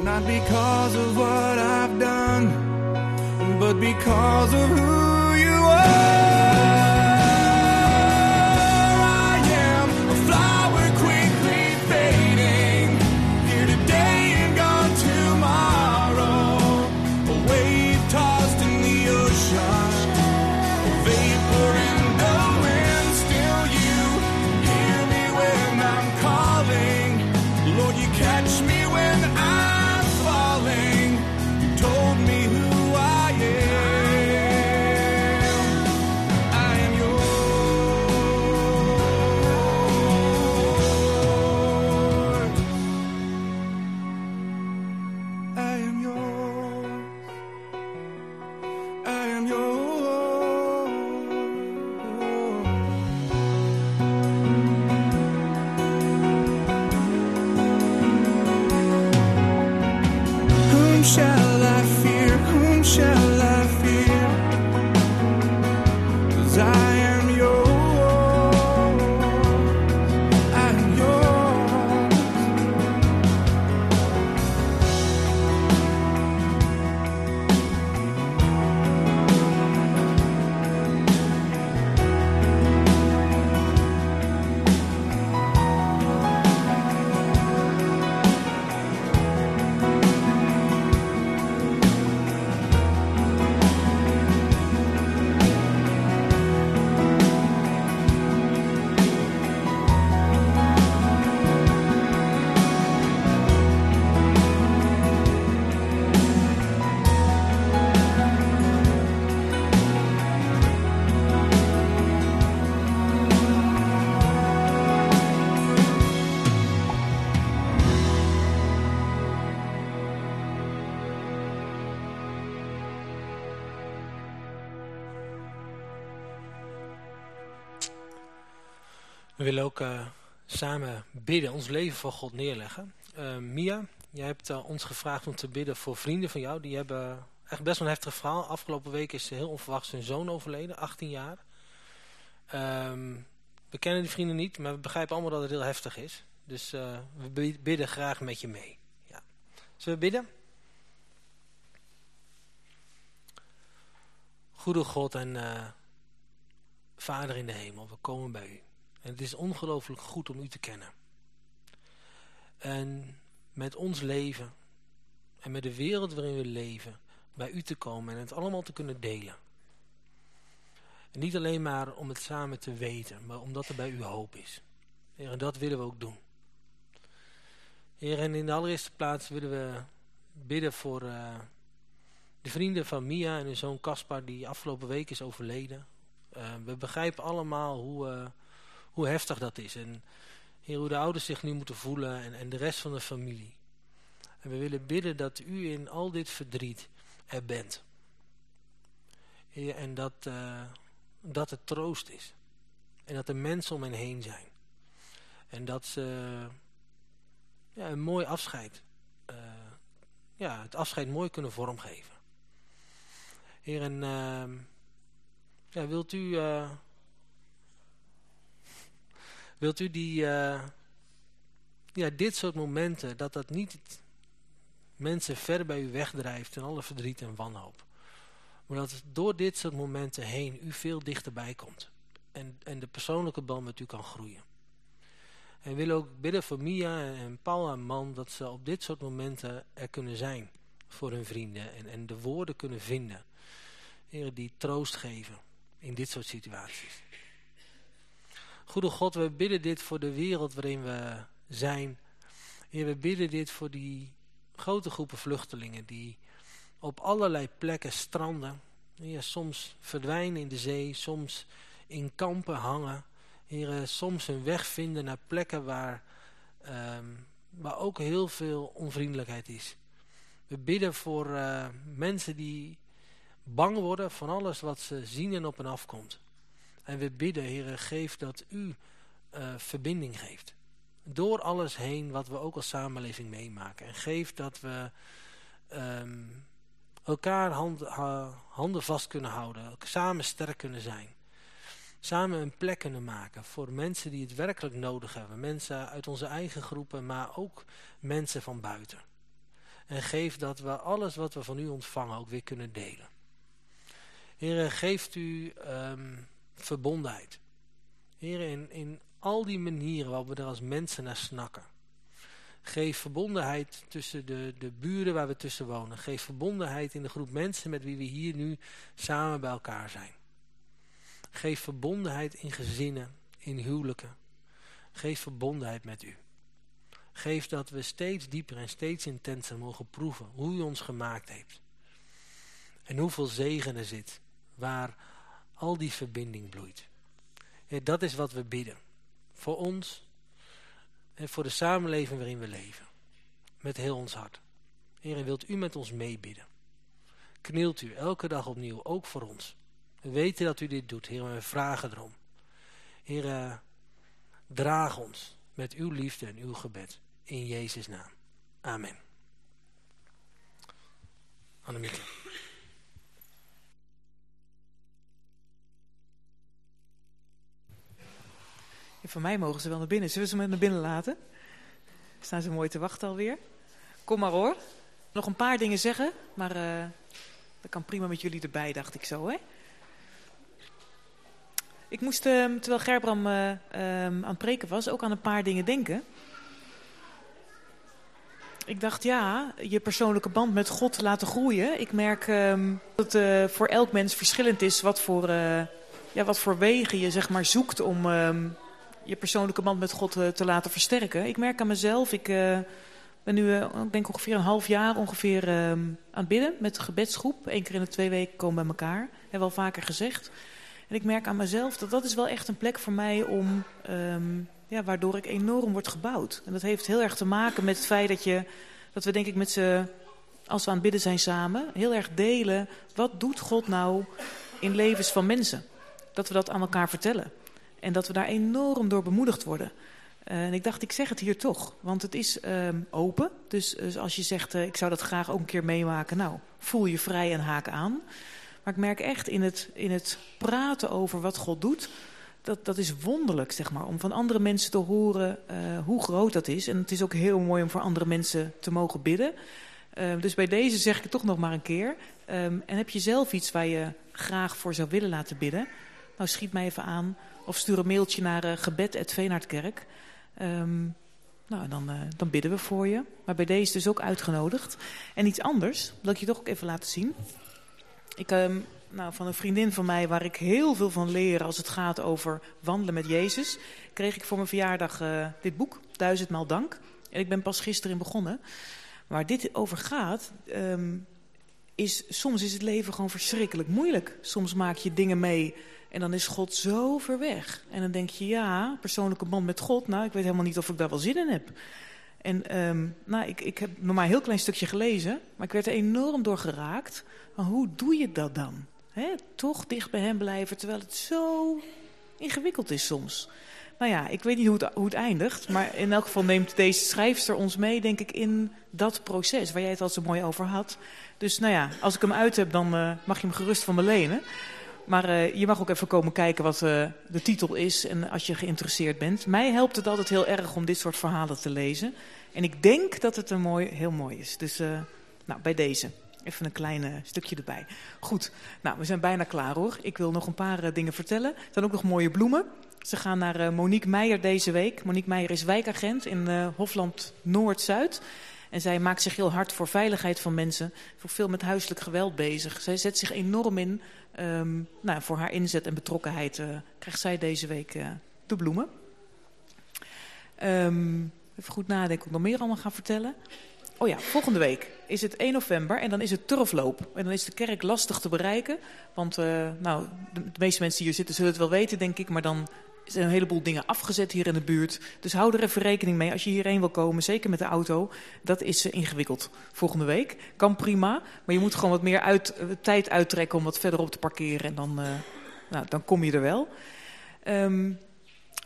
[SPEAKER 5] Not because of what I've done, but because of who
[SPEAKER 4] We willen ook eh, samen bidden, ons leven voor God neerleggen. Eh, Mia, jij hebt eh, ons gevraagd om te bidden voor vrienden van jou. Die hebben echt best wel een heftig verhaal. Afgelopen week is heel onverwachts hun zoon overleden, 18 jaar. Ehm, we kennen die vrienden niet, maar we begrijpen allemaal dat het heel heftig is. Dus we bi- bidden graag met je mee. Ja. Zullen we bidden? Goede God en Vader in de hemel, we komen bij u. En het is ongelooflijk goed om u te kennen. En met ons leven en met de wereld waarin we leven, bij u te komen en het allemaal te kunnen delen. En niet alleen maar om het samen te weten, maar omdat er bij u hoop is. En dat willen we ook doen. Heer, en in de allereerste plaats willen we bidden voor eh, de vrienden van Mia en hun zoon Caspar die afgelopen week is overleden. Eh, we begrijpen allemaal hoe, eh, hoe heftig dat is. En Heer, hoe de ouders zich nu moeten voelen en, en de rest van de familie. En we willen bidden dat u in al dit verdriet er bent. En dat, eh, dat het troost is. En dat er mensen om hen heen zijn. En dat ze ja, een mooi afscheid, eh, ja, het afscheid mooi kunnen vormgeven. Heer, en ehm, ja, wilt u, eh, wilt u die, eh, ja, dit soort momenten, dat dat niet mensen ver bij u wegdrijft en alle verdriet en wanhoop. Maar dat het door dit soort momenten heen u veel dichterbij komt. En, en de persoonlijke band met u kan groeien. En willen ook bidden voor Mia en Paul en Man dat ze op dit soort momenten er kunnen zijn voor hun vrienden. En, en de woorden kunnen vinden. Die troost geven in dit soort situaties. Goede God, we bidden dit voor de wereld waarin we zijn. Heer, we bidden dit voor die grote groepen vluchtelingen die op allerlei plekken stranden. Heer, soms verdwijnen in de zee, soms in kampen hangen. Heer, soms hun weg vinden naar plekken waar, ehm, waar ook heel veel onvriendelijkheid is. We bidden voor eh, mensen die bang worden van alles wat ze zien en op en afkomt. En we bidden, Heer, geef dat u eh, verbinding geeft. Door alles heen wat we ook als samenleving meemaken. En geef dat we ehm, elkaar hand, ha- handen vast kunnen houden. Samen sterk kunnen zijn. samen een plek kunnen maken voor mensen die het werkelijk nodig hebben. Mensen uit onze eigen groepen, maar ook mensen van buiten. En geef dat we alles wat we van u ontvangen ook weer kunnen delen. Heren, geeft u ehm, verbondenheid. Heren, in, in al die manieren waarop we er als mensen naar snakken. Geef verbondenheid tussen de, de buren waar we tussen wonen. Geef verbondenheid in de groep mensen met wie we hier nu samen bij elkaar zijn. Geef verbondenheid in gezinnen, in huwelijken. Geef verbondenheid met u. Geef dat we steeds dieper en steeds intenser mogen proeven hoe u ons gemaakt heeft. En hoeveel zegen er zit waar al die verbinding bloeit. Dat is wat we bidden. Voor ons en voor de samenleving waarin we leven. Met heel ons hart. Heer, wilt u met ons meebidden? Knielt u elke dag opnieuw, ook voor ons. We weten dat u dit doet, Heer, we vragen erom. Heer, draag ons met uw liefde en uw gebed. In Jezus' naam. Amen. Annemieke.
[SPEAKER 1] Ja, van mij mogen ze wel naar binnen. Zullen we ze maar naar binnen laten? Staan ze mooi te wachten alweer. Kom maar hoor. Nog een paar dingen zeggen, maar uh, dat kan prima met jullie erbij, dacht ik zo. Hè? Ik moest, uh, terwijl Gerbram uh, aan het preken was, ook aan een paar dingen denken. Ik dacht, ja, je persoonlijke band met God laten groeien. Ik merk um, dat het voor elk mens verschillend is wat voor, ja, wat voor wegen je zeg maar, zoekt om je persoonlijke band met God te laten versterken. Ik merk aan mezelf, ik ben nu, ik denk ongeveer een half jaar ongeveer um, aan het bidden met de gebedsgroep. Eén keer in de twee weken komen bij elkaar. Hebben we al vaker gezegd. En ik merk aan mezelf dat dat is wel echt een plek voor mij om, um, ja, waardoor ik enorm word gebouwd. En dat heeft heel erg te maken met het feit dat, je, dat we denk ik met z'n, als we aan het bidden zijn samen, heel erg delen. Wat doet God nou in levens van mensen? Dat we dat aan elkaar vertellen. En dat we daar enorm door bemoedigd worden. Uh, en ik dacht, ik zeg het hier toch, want het is um, open. Dus, dus, als je zegt, uh, ik zou dat graag ook een keer meemaken, nou, voel je vrij en haak aan. Maar ik merk echt in het, in het praten over wat God doet, dat, dat is wonderlijk, zeg maar. Om van andere mensen te horen uh, hoe groot dat is. En het is ook heel mooi om voor andere mensen te mogen bidden. Uh, dus bij deze zeg ik het toch nog maar een keer. Um, en heb je zelf iets waar je graag voor zou willen laten bidden? Nou, schiet mij even aan. Of stuur een mailtje naar uh, nou, dan, uh, dan bidden we voor je. Maar bij deze dus ook uitgenodigd. En iets anders, wil ik je toch ook even laten zien. Ik, um, nou, van een vriendin van mij, waar ik heel veel van leer als het gaat over wandelen met Jezus, kreeg ik voor mijn verjaardag uh, dit boek, Duizendmaal Dank. En ik ben pas gisteren begonnen. Waar dit over gaat, um, is soms is het leven gewoon verschrikkelijk moeilijk. Soms maak je dingen mee en dan is God zo ver weg. En dan denk je, ja, persoonlijke band met God, nou, ik weet helemaal niet of ik daar wel zin in heb. En um, nou, ik, ik heb nog maar een heel klein stukje gelezen, maar ik werd er enorm door geraakt. Maar hoe doe je dat dan? Toch dicht bij hem blijven, terwijl het zo ingewikkeld is soms. Nou ja, ik weet niet hoe het, hoe het eindigt, maar in elk geval neemt deze schrijfster ons mee, denk ik, in dat proces waar jij het al zo mooi over had. Dus nou ja, als ik hem uit heb, dan uh, mag je hem gerust van me lenen. Maar uh, je mag ook even komen kijken wat uh, de titel is en als je geïnteresseerd bent. Mij helpt het altijd heel erg om dit soort verhalen te lezen. En ik denk dat het een mooi, heel mooi is. Dus uh, nou, bij deze. Even een klein stukje erbij. Goed, nou, we zijn bijna klaar hoor. Ik wil nog een paar dingen vertellen. Er zijn ook nog mooie bloemen. Ze gaan naar Monique Meijer deze week. Monique Meijer is wijkagent in Hofland Noord-Zuid. En zij maakt zich heel hard voor veiligheid van mensen. Voor veel met huiselijk geweld bezig. Zij zet zich enorm in Um, nou, voor haar inzet en betrokkenheid uh, krijgt zij deze week uh, de bloemen. Um, even goed nadenken of ik nog meer allemaal ga vertellen. Oh ja, volgende week is het 1 november en dan is het turfloop. En dan is de kerk lastig te bereiken. Want uh, nou, de, de meeste mensen die hier zitten zullen het wel weten, denk ik. Maar dan er zijn een heleboel dingen afgezet hier in de buurt. Dus hou er even rekening mee als je hierheen wil komen, zeker met de auto. Dat is uh, ingewikkeld volgende week. Kan prima, maar je moet gewoon wat meer uit, uh, tijd uittrekken om wat verderop te parkeren. En dan, uh, nou, dan kom je er wel. Um,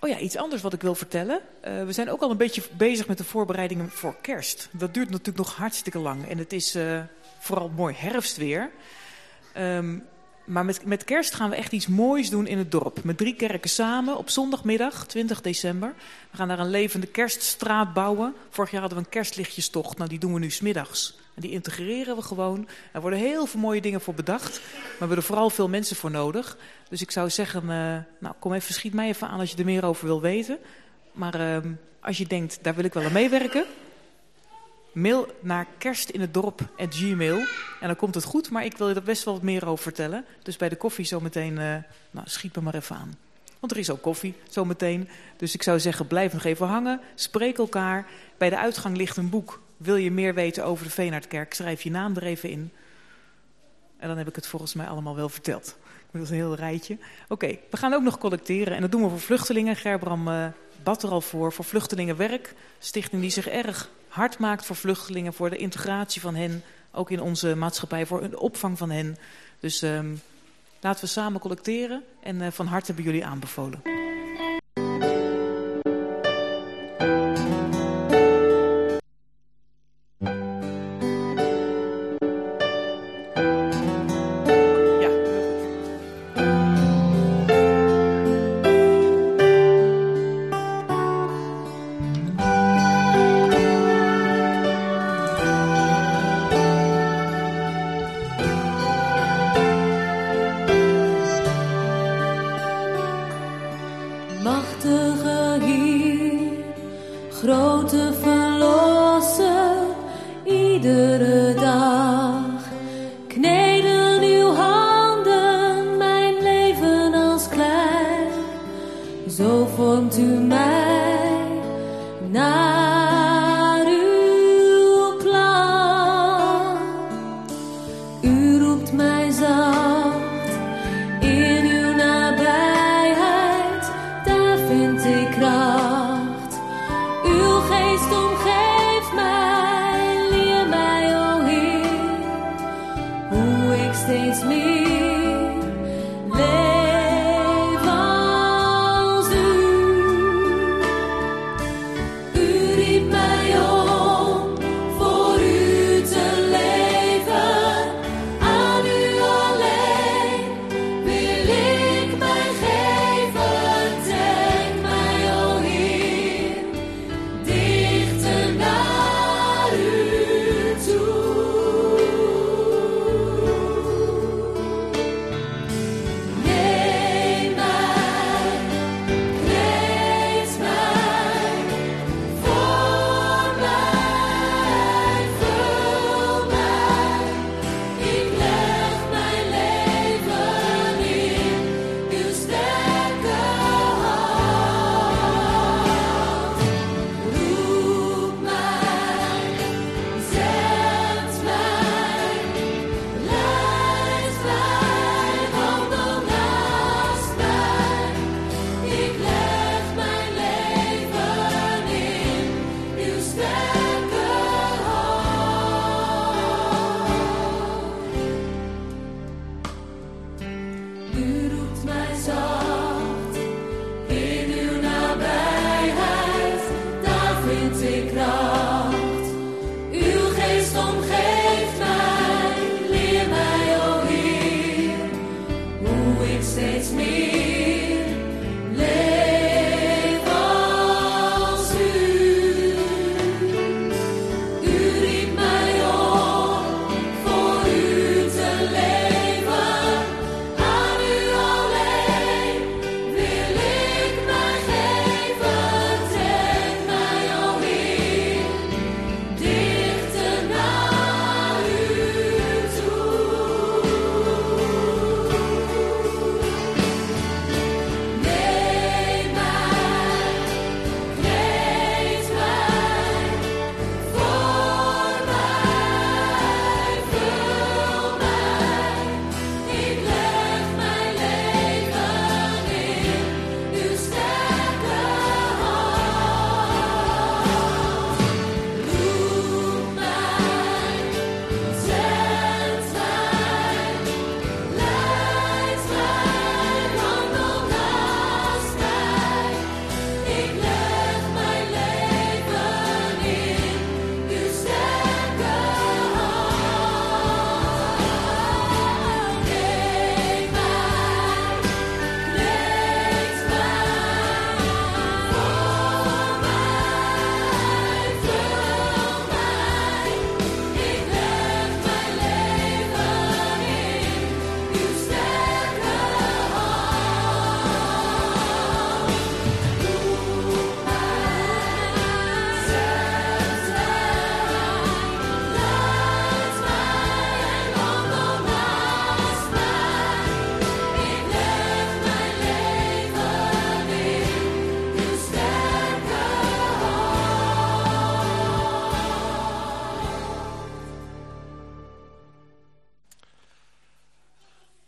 [SPEAKER 1] oh ja, iets anders wat ik wil vertellen. We zijn ook al een beetje bezig met de voorbereidingen voor kerst. Dat duurt natuurlijk nog hartstikke lang. En het is vooral mooi herfstweer. Um, maar met, kerst gaan we echt iets moois doen in het dorp. Met drie kerken samen op zondagmiddag, 20 december. We gaan daar een levende kerststraat bouwen. Vorig jaar hadden we een kerstlichtjestocht. Nou, die doen we nu smiddags. En die integreren we gewoon. Er worden heel veel mooie dingen voor bedacht. Maar we hebben er vooral veel mensen voor nodig. Dus ik zou zeggen, uh, nou, kom even, schiet mij even aan als je er meer over wil weten. Maar uh, als je denkt, daar wil ik wel aan meewerken mail naar kerstinhetdorp.gmail. En dan komt het goed, maar ik wil je er best wel wat meer over vertellen. Dus bij de koffie zometeen, uh, nou, schiet me maar even aan. Want er is ook koffie zometeen. Dus ik zou zeggen, blijf nog even hangen. Spreek elkaar. Bij de uitgang ligt een boek. Wil je meer weten over de Veenaardkerk? Schrijf je naam er even in. En dan heb ik het volgens mij allemaal wel verteld. Dat is een heel rijtje. Oké, we gaan ook nog collecteren. En dat doen we voor vluchtelingen. Gerbram uh, bad er al voor. Voor Vluchtelingenwerk. Stichting die zich erg hard maakt voor vluchtelingen, voor de integratie van hen, ook in onze maatschappij, voor de opvang van hen. Dus um, laten we samen collecteren en uh, van harte hebben jullie aanbevolen.
[SPEAKER 3] Vind ik kracht. Uw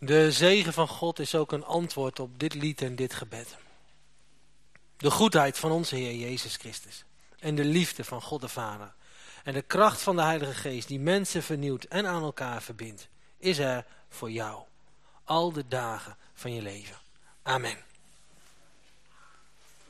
[SPEAKER 4] De zegen van God is ook een antwoord op dit lied en dit gebed. De goedheid van onze Heer Jezus Christus. En de liefde van God de Vader. En de kracht van de Heilige Geest die mensen vernieuwt en aan elkaar verbindt. Is er voor jou. Al de dagen van je leven. Amen.